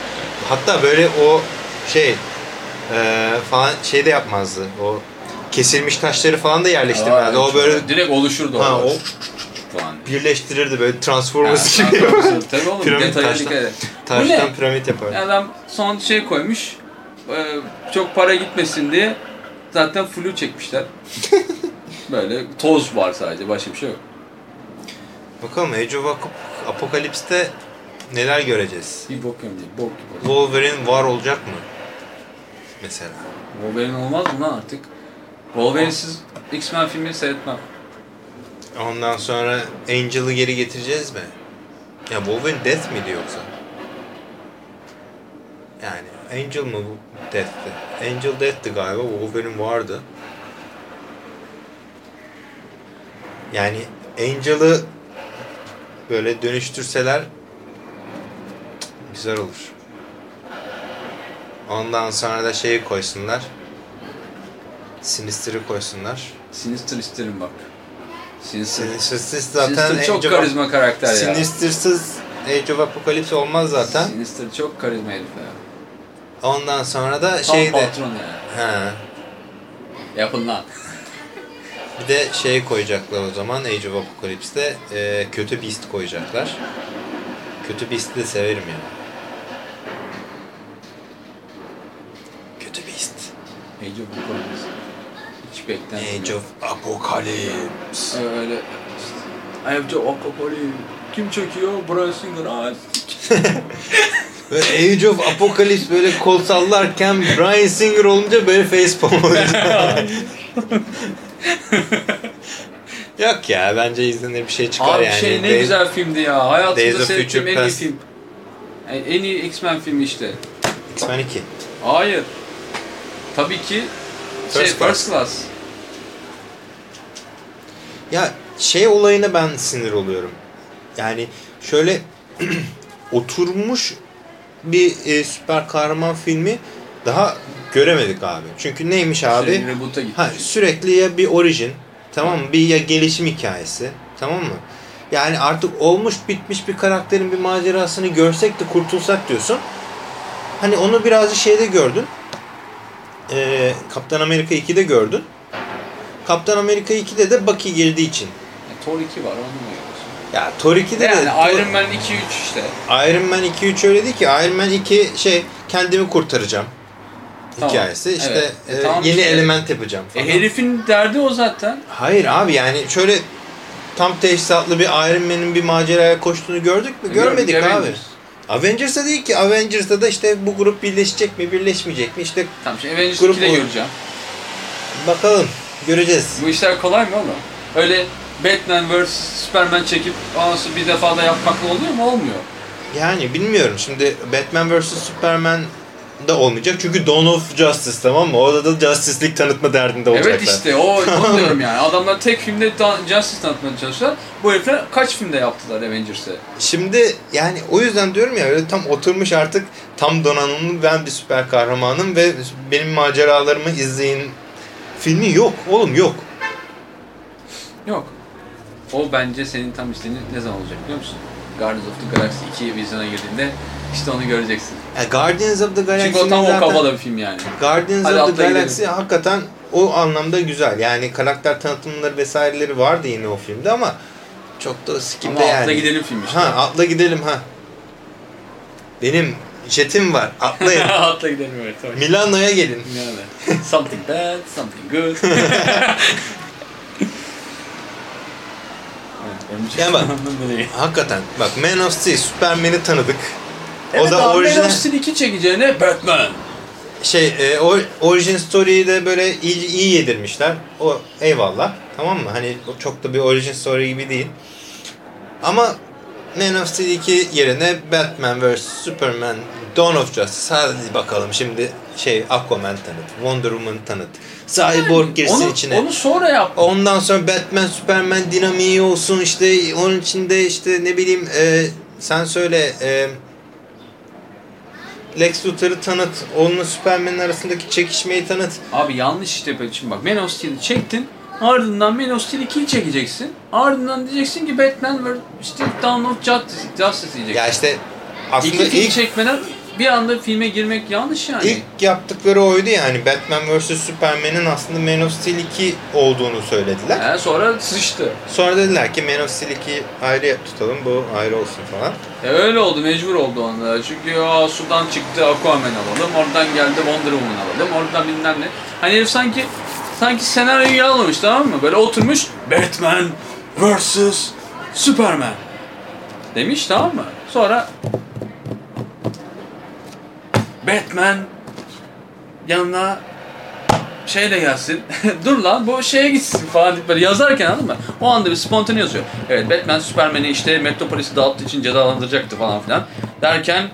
Hatta böyle o şey e, falan şey de yapmazdı. O kesilmiş taşları falan da yerleştirmezdi. Aa, o böyle direkt oluşurdu ha, o falan. birleştirirdi böyle Transformers Ha, gibi. Tabii oğlum Piramit detaya taştan- dikkat Taştan ne? piramit yapardı. Adam son şey koymuş. e, çok para gitmesin diye zaten flu çekmişler. Böyle toz var sadece başka bir şey yok. Bakalım Age of Ap- Apocalypse'te neler göreceğiz? Bir bok değil. Bok gibi. Wolverine var olacak mı? Mesela. Wolverine olmaz mı lan artık? Wolverine'siz X-Men filmi seyretmem. Ondan sonra Angel'ı geri getireceğiz mi? Ya Wolverine Death miydi yoksa? Yani Angel mı bu Death'ti? Angel Death'ti galiba. Wolverine vardı. Yani Angel'ı böyle dönüştürseler güzel olur. Ondan sonra da şeyi koysunlar. Sinister'ı koysunlar. Sinister isterim bak. Sinister. Sinister'sız zaten Sinister çok Age of- karizma karakter ya. Sinister'sız Age of Apocalypse olmaz zaten. Sinister çok karizma herif ya. Ondan sonra da Tam şeyde patron ya. ha, Yapın lan. bir de şey koyacaklar o zaman Age of Apocalypse'de e, kötü Beast koyacaklar. Kötü Beast'i de severim ya. Kötü Beast. Age of Apocalypse. Beklentim Age of Apocalypse. Öyle işte. Age of Apocalypse. Kim çekiyor? Brian Singer. Böyle Age of Apocalypse böyle kol sallarken Bryan Singer olunca böyle facepalm oluyor. Yok ya bence izlenir bir şey çıkar Abi yani. şey ne Days- güzel filmdi ya. Hayatımda seyrettiğim en iyi film. Yani en iyi X-Men filmi işte. X-Men 2. Hayır. Tabii ki şey, First First, Class. Ya şey olayına ben sinir oluyorum. Yani şöyle oturmuş bir e, süper kahraman filmi daha göremedik abi. Çünkü neymiş abi? Şey, reboot'a gitmiş. Ha, sürekli ya bir orijin, tamam mı? Bir ya gelişim hikayesi, tamam mı? Yani artık olmuş bitmiş bir karakterin bir macerasını görsek de kurtulsak diyorsun. Hani onu birazcık şeyde gördün. Ee, Kaptan Amerika 2'de gördün. Kaptan Amerika 2'de de Bucky girdiği için. E, Thor 2 var onu mu görüyorsun? Ya Thor 2'de Yani de Iron Man 2-3 işte. Iron Man 2-3 öyle değil ki. Iron Man 2 şey kendimi kurtaracağım Tamam, hikayesi. İşte evet. E, e, tamam yeni işte. element yapacağım falan. E, herifin derdi o zaten. Hayır abi yani şöyle tam teşhisatlı bir Iron Man'in bir maceraya koştuğunu gördük mü? Görmedik Gördük, abi. Avengers. Değil ki. Avengers'da da işte bu grup birleşecek mi, birleşmeyecek mi? İşte Tamam şimdi Avengers Grup 2'de oyun. göreceğim. bakalım. Göreceğiz. Bu işler kolay mı oğlum? Öyle Batman vs Superman çekip sonra bir defa da yapmakla oluyor mu? Olmuyor. Yani bilmiyorum. Şimdi Batman vs. Superman da olmayacak. Çünkü Dawn of Justice tamam mı? Orada da Justice League tanıtma derdinde olacaklar. Evet işte o onu diyorum yani. Adamlar tek filmde Justice tanıtmaya çalışıyorlar. Bu herifler kaç filmde yaptılar Avengers'ı? Şimdi yani o yüzden diyorum ya öyle tam oturmuş artık tam donanımlı ben bir süper kahramanım ve benim maceralarımı izleyin filmi yok oğlum yok. Yok. O bence senin tam istediğin ne zaman olacak biliyor musun? Guardians of the Galaxy 2 vizyona girdiğinde işte onu göreceksin. Ya Guardians of the Galaxy Çünkü o tam o kafada bir film yani. Guardians Hadi of the atla gidelim. Galaxy hakikaten o anlamda güzel. Yani karakter tanıtımları vesaireleri vardı yine o filmde ama çok da skimde Ama yani. atla gidelim film işte. Ha atla gidelim ha. Benim jetim var. Atlayın. atla gidelim evet. Tamam. Milano'ya gelin. Yani. something bad, something good. evet, benim için Ya bak. Hakikaten bak Man of Steel Superman'i tanıdık. Evet o da abi, orijinal Man of Steel 2 çekeceğine Batman. şey e, o origin story'yi de böyle iyi, iyi yedirmişler. O eyvallah. Tamam mı? Hani çok da bir origin story gibi değil. Ama Man of Steel 2 yerine Batman vs Superman Dawn of Justice hadi bakalım şimdi şey Aquaman tanıt, Wonder Woman tanıt. Cyborg girsin onu, içine. Onu sonra yap. Ondan sonra Batman, Superman dinamiği olsun işte onun içinde işte ne bileyim e, sen söyle e, Lex Luthor'ı tanıt, onunla Superman'in arasındaki çekişmeyi tanıt. Abi yanlış işte. Şimdi bak Man of Steel'i çektin. Ardından Man of Steel 2'yi çekeceksin. Ardından diyeceksin ki Batman işte Dawn of Justice, Justice diyeceksin. Ya işte aslında İki ilk, çekmeden bir anda filme girmek yanlış yani. ilk yaptıkları oydu yani. Batman vs. Superman'in aslında Man of Steel 2 olduğunu söylediler. Yani sonra sıçtı. Sonra dediler ki Man of Steel 2 ayrı tutalım bu ayrı olsun falan. E öyle oldu, mecbur oldu onda. Çünkü aa, sudan çıktı Aquaman alalım, oradan geldi Wonder Woman alalım, oradan bilmem ne. Hani herif sanki sanki senaryoyu yazmamış tamam mı? Böyle oturmuş Batman vs. Superman demiş tamam mı? Sonra Batman yanına şey de gelsin. Dur lan bu şeye gitsin falan deyip böyle yazarken anladın mı? O anda bir spontane yazıyor. Evet Batman Superman'i işte Metropolis'i dağıttığı için cezalandıracaktı falan filan. Derken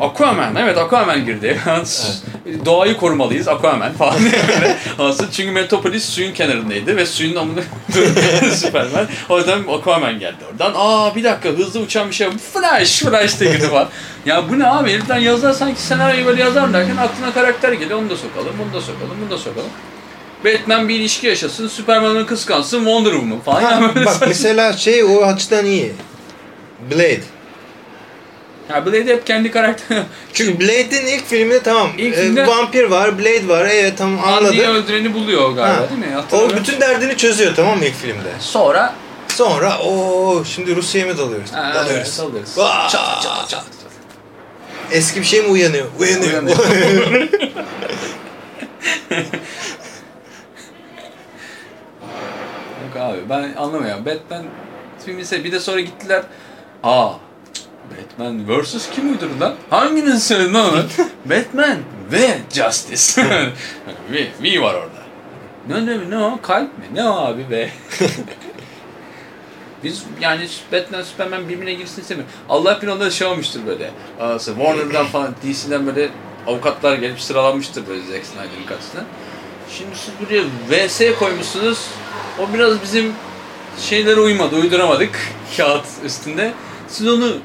Aquaman, evet Aquaman girdi. Doğayı korumalıyız Aquaman falan böyle. Aslında çünkü Metropolis suyun kenarındaydı ve suyun amını Superman. O yüzden Aquaman geldi oradan. Aa bir dakika hızlı uçan bir şey. Flash, Flash de girdi falan. ya bu ne abi? Heriften yazar sanki senaryoyu böyle yazar derken aklına karakter geliyor. Onu da sokalım, bunu da sokalım, bunu da sokalım. Batman bir ilişki yaşasın, Superman'ın kıskansın, Wonder Woman falan. Ha, Yani bak saçma- mesela şey o açıdan iyi. Blade. Ya Blade hep kendi karakter. Çünkü Blade'in ilk filminde tamam. İlk e, filmde- vampir var, Blade var. Evet tamam Andy'yi anladık. öldüreni buluyor galiba Ha. değil mi? O Hatırlamıyorum. bütün derdini çözüyor tamam mı ilk filmde. Sonra Sonra o şimdi Rusya'ya mı dalıyoruz? Ha, dalıyoruz. evet, dalıyoruz. Vaa! Çat çat çat. Eski bir şey mi uyanıyor? Uyanıyor. Uyanıyor. Yok abi ben anlamıyorum. Batman filmi ise bir de sonra gittiler. Aa Batman vs. kim uydurdu lan? Hanginiz söyledi lan onu? Batman ve Justice. ve, ve var orada. Ne ne ne o? Kalp mi? Ne o abi be? Biz yani Batman, Superman birbirine girsin istemiyor. Allah bir onda şey olmuştur böyle. Aa, Warner'dan falan, DC'den böyle avukatlar gelip sıralanmıştır böyle Zack Snyder'ın karşısına. Şimdi siz buraya VS koymuşsunuz. O biraz bizim şeylere uymadı, uyduramadık kağıt üstünde. Siz onu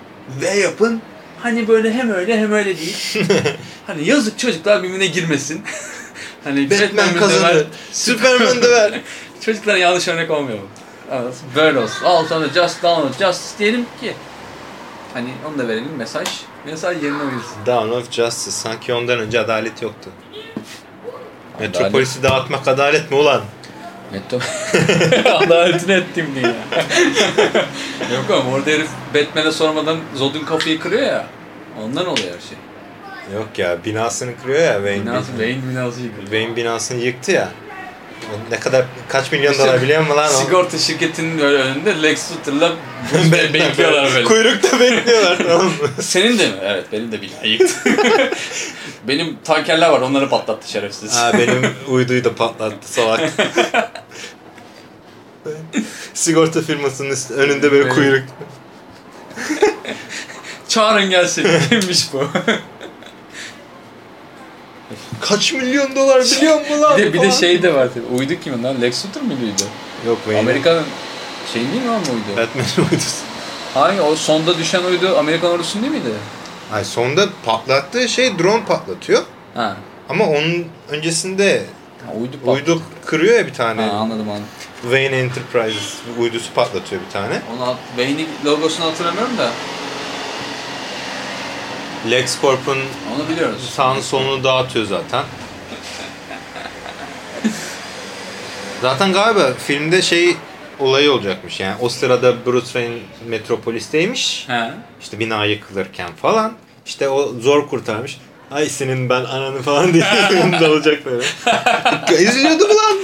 V yapın. Hani böyle hem öyle hem öyle değil. hani yazık çocuklar birbirine girmesin. hani Batman kazanır. Superman döver. Çocuklara yanlış örnek olmuyor mu? Evet, böyle olsun. Al sana just download justice diyelim ki hani onu da verelim mesaj. Mesaj yerine uyursun. Dawn of Justice. Sanki ondan önce adalet yoktu. Metropolis'i dağıtmak adalet mi ulan? Metto adaletini ettim diye. Yok ama orada herif Batman'e sormadan Zod'un kafayı kırıyor ya. Ondan oluyor her şey. Yok ya binasını kırıyor ya Wayne. Binası, Wayne binası yıkılıyor. Wayne binasını yıktı ya. Ne kadar kaç milyon dolar biliyor musun lan o? Sigorta şirketinin önünde Lex Luthor'la be- bekliyorlar böyle. Kuyrukta bekliyorlar tamam mı? Senin de mi? Evet benim de yıktı. benim tankerler var onları patlattı şerefsiz. Ha benim uyduyu da patlattı salak. Sigorta firmasının üst- önünde böyle kuyruk. Çağırın gelsin. Kimmiş bu? Kaç milyon dolar biliyor musun lan? bir de, bir de şey de var. tabii. Uydu kimin lan? Lex Luthor muydu uydu? Yok Wayne. Amerika'nın şey değil mi lan bu uydu? Batman'in uydusu. Hangi? O sonda düşen uydu Amerikan ordusunun değil miydi? Ay sonunda patlattığı şey drone patlatıyor. Ha. Ama onun öncesinde ha uydu pat- uydu kırıyor ya bir tane. Ha, anladım anladım. Wayne Enterprises uydusu patlatıyor bir tane. Onu Wayne'in logosunu hatırlamıyorum da LexCorp'un onu biliyoruz. sağını solunu dağıtıyor zaten. Zaten galiba filmde şey olayı olacakmış yani o sırada Bruce Wayne Metropolis'teymiş. He. İşte bina yıkılırken falan. İşte o zor kurtarmış. Ay senin ben ananı falan diye dalacak böyle. İzliyordu mu lan?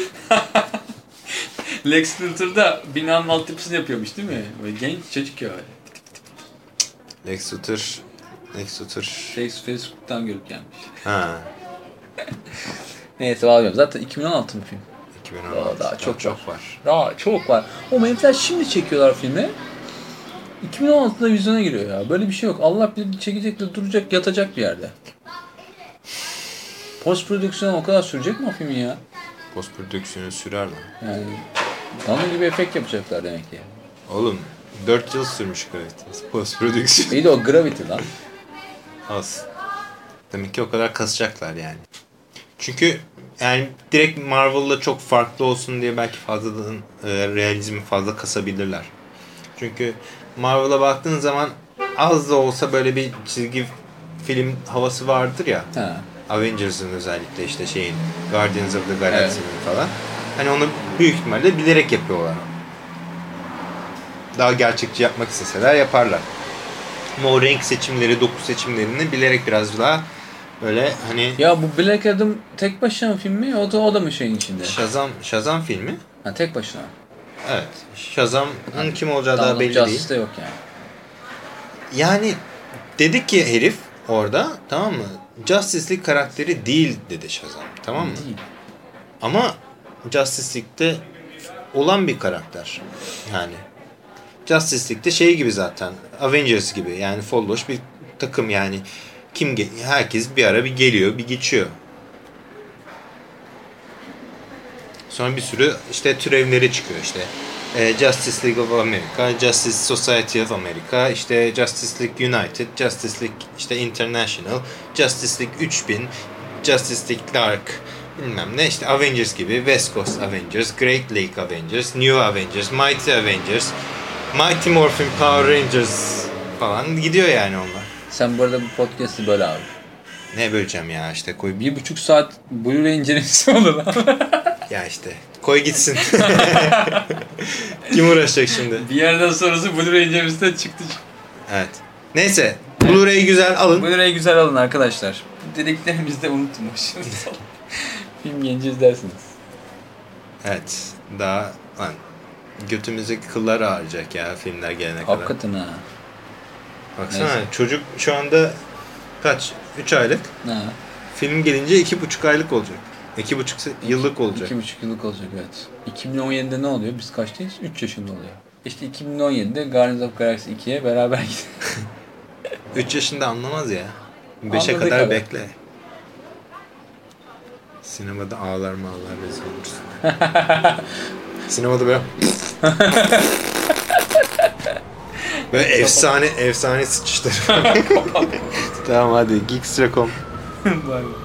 Lex Luthor da binanın altyapısını yapıyormuş değil mi? Böyle genç çocuk ya. Lex Luthor. Lex Facebook'tan görüp gelmiş. Ha. Neyse bağlıyorum. Zaten 2016 mı film? 2016. Daha- daha çok çok var. Daha çok var. O herifler şimdi çekiyorlar filmi. 2016'da vizyona giriyor ya. Böyle bir şey yok. Allah bilir çekecek de duracak yatacak bir yerde. Post prodüksiyon o kadar sürecek mi o filmin ya? Post prodüksiyonu sürer lan. Yani Dana gibi efekt yapacaklar demek ki. Oğlum 4 yıl sürmüş Gravity. Post prodüksiyon. İyi de o Gravity lan. Az. Demek ki o kadar kasacaklar yani. Çünkü yani direkt Marvel'la çok farklı olsun diye belki fazladan e, realizmi fazla kasabilirler. Çünkü Marvel'a baktığın zaman az da olsa böyle bir çizgi film havası vardır ya. Ha. Avengers'ın özellikle işte şeyin Guardians of the Galaxy'nin falan. Hani onu büyük ihtimalle bilerek yapıyorlar. Daha gerçekçi yapmak isteseler yaparlar. Ama o renk seçimleri, doku seçimlerini bilerek biraz daha böyle hani Ya bu Black Adam tek başına film mi? O da, o da mı şeyin içinde? Shazam, Shazam filmi. Ha, tek başına. Evet. Shazam'ın kim olacağı daha belli değil. Justice'de yok yani. Yani dedik ki herif orada tamam mı? Justice League karakteri değil dedi Shazam. Tamam mı? Değil. Ama Justice League'de olan bir karakter. Yani Justice League'de şey gibi zaten. Avengers gibi. Yani folloş bir takım yani. Kim herkes bir ara bir geliyor, bir geçiyor. Sonra bir sürü işte türevleri çıkıyor işte. Ee, Justice League of America, Justice Society of America, işte Justice League United, Justice League işte International, Justice League 3000, Justice League Dark, bilmem ne işte Avengers gibi, West Coast Avengers, Great Lake Avengers, New Avengers, Mighty Avengers, Mighty Morphin Power Rangers falan gidiyor yani onlar. Sen bu arada bu podcast'i böyle abi. Ne böleceğim ya işte koy Bir buçuk saat Blu-ray incelemesi olur lan. ya işte koy gitsin. Kim uğraşacak şimdi? bir yerden sonrası Blu-ray incelemesinden çıktı. Evet. Neyse. Blu-ray'i güzel alın. Blu-ray'i güzel alın arkadaşlar. Dediklerimizi de unutun başınıza. Film gelince izlersiniz. Evet. Daha lan götümüzdeki kıllar ağrıyacak ya filmler gelene kadar. Hakikaten ha. Baksana Neyse. çocuk şu anda kaç? 3 aylık. Ha. Film gelince 2,5 aylık olacak. 2,5 se- yıllık olacak. İki buçuk yıllık olacak evet. 2017'de ne oluyor? Biz kaçtayız? 3 yaşında oluyor. İşte 2017'de Guardians of Galaxy 2'ye beraber gittik. 3 yaşında anlamaz ya. 5'e Anladık kadar abi. bekle. Sinemada ağlar mı ağlar rezil olursun. Sinemada böyle Böyle efsane efsane sıçıştır. tamam hadi Geekstra.com Vay be.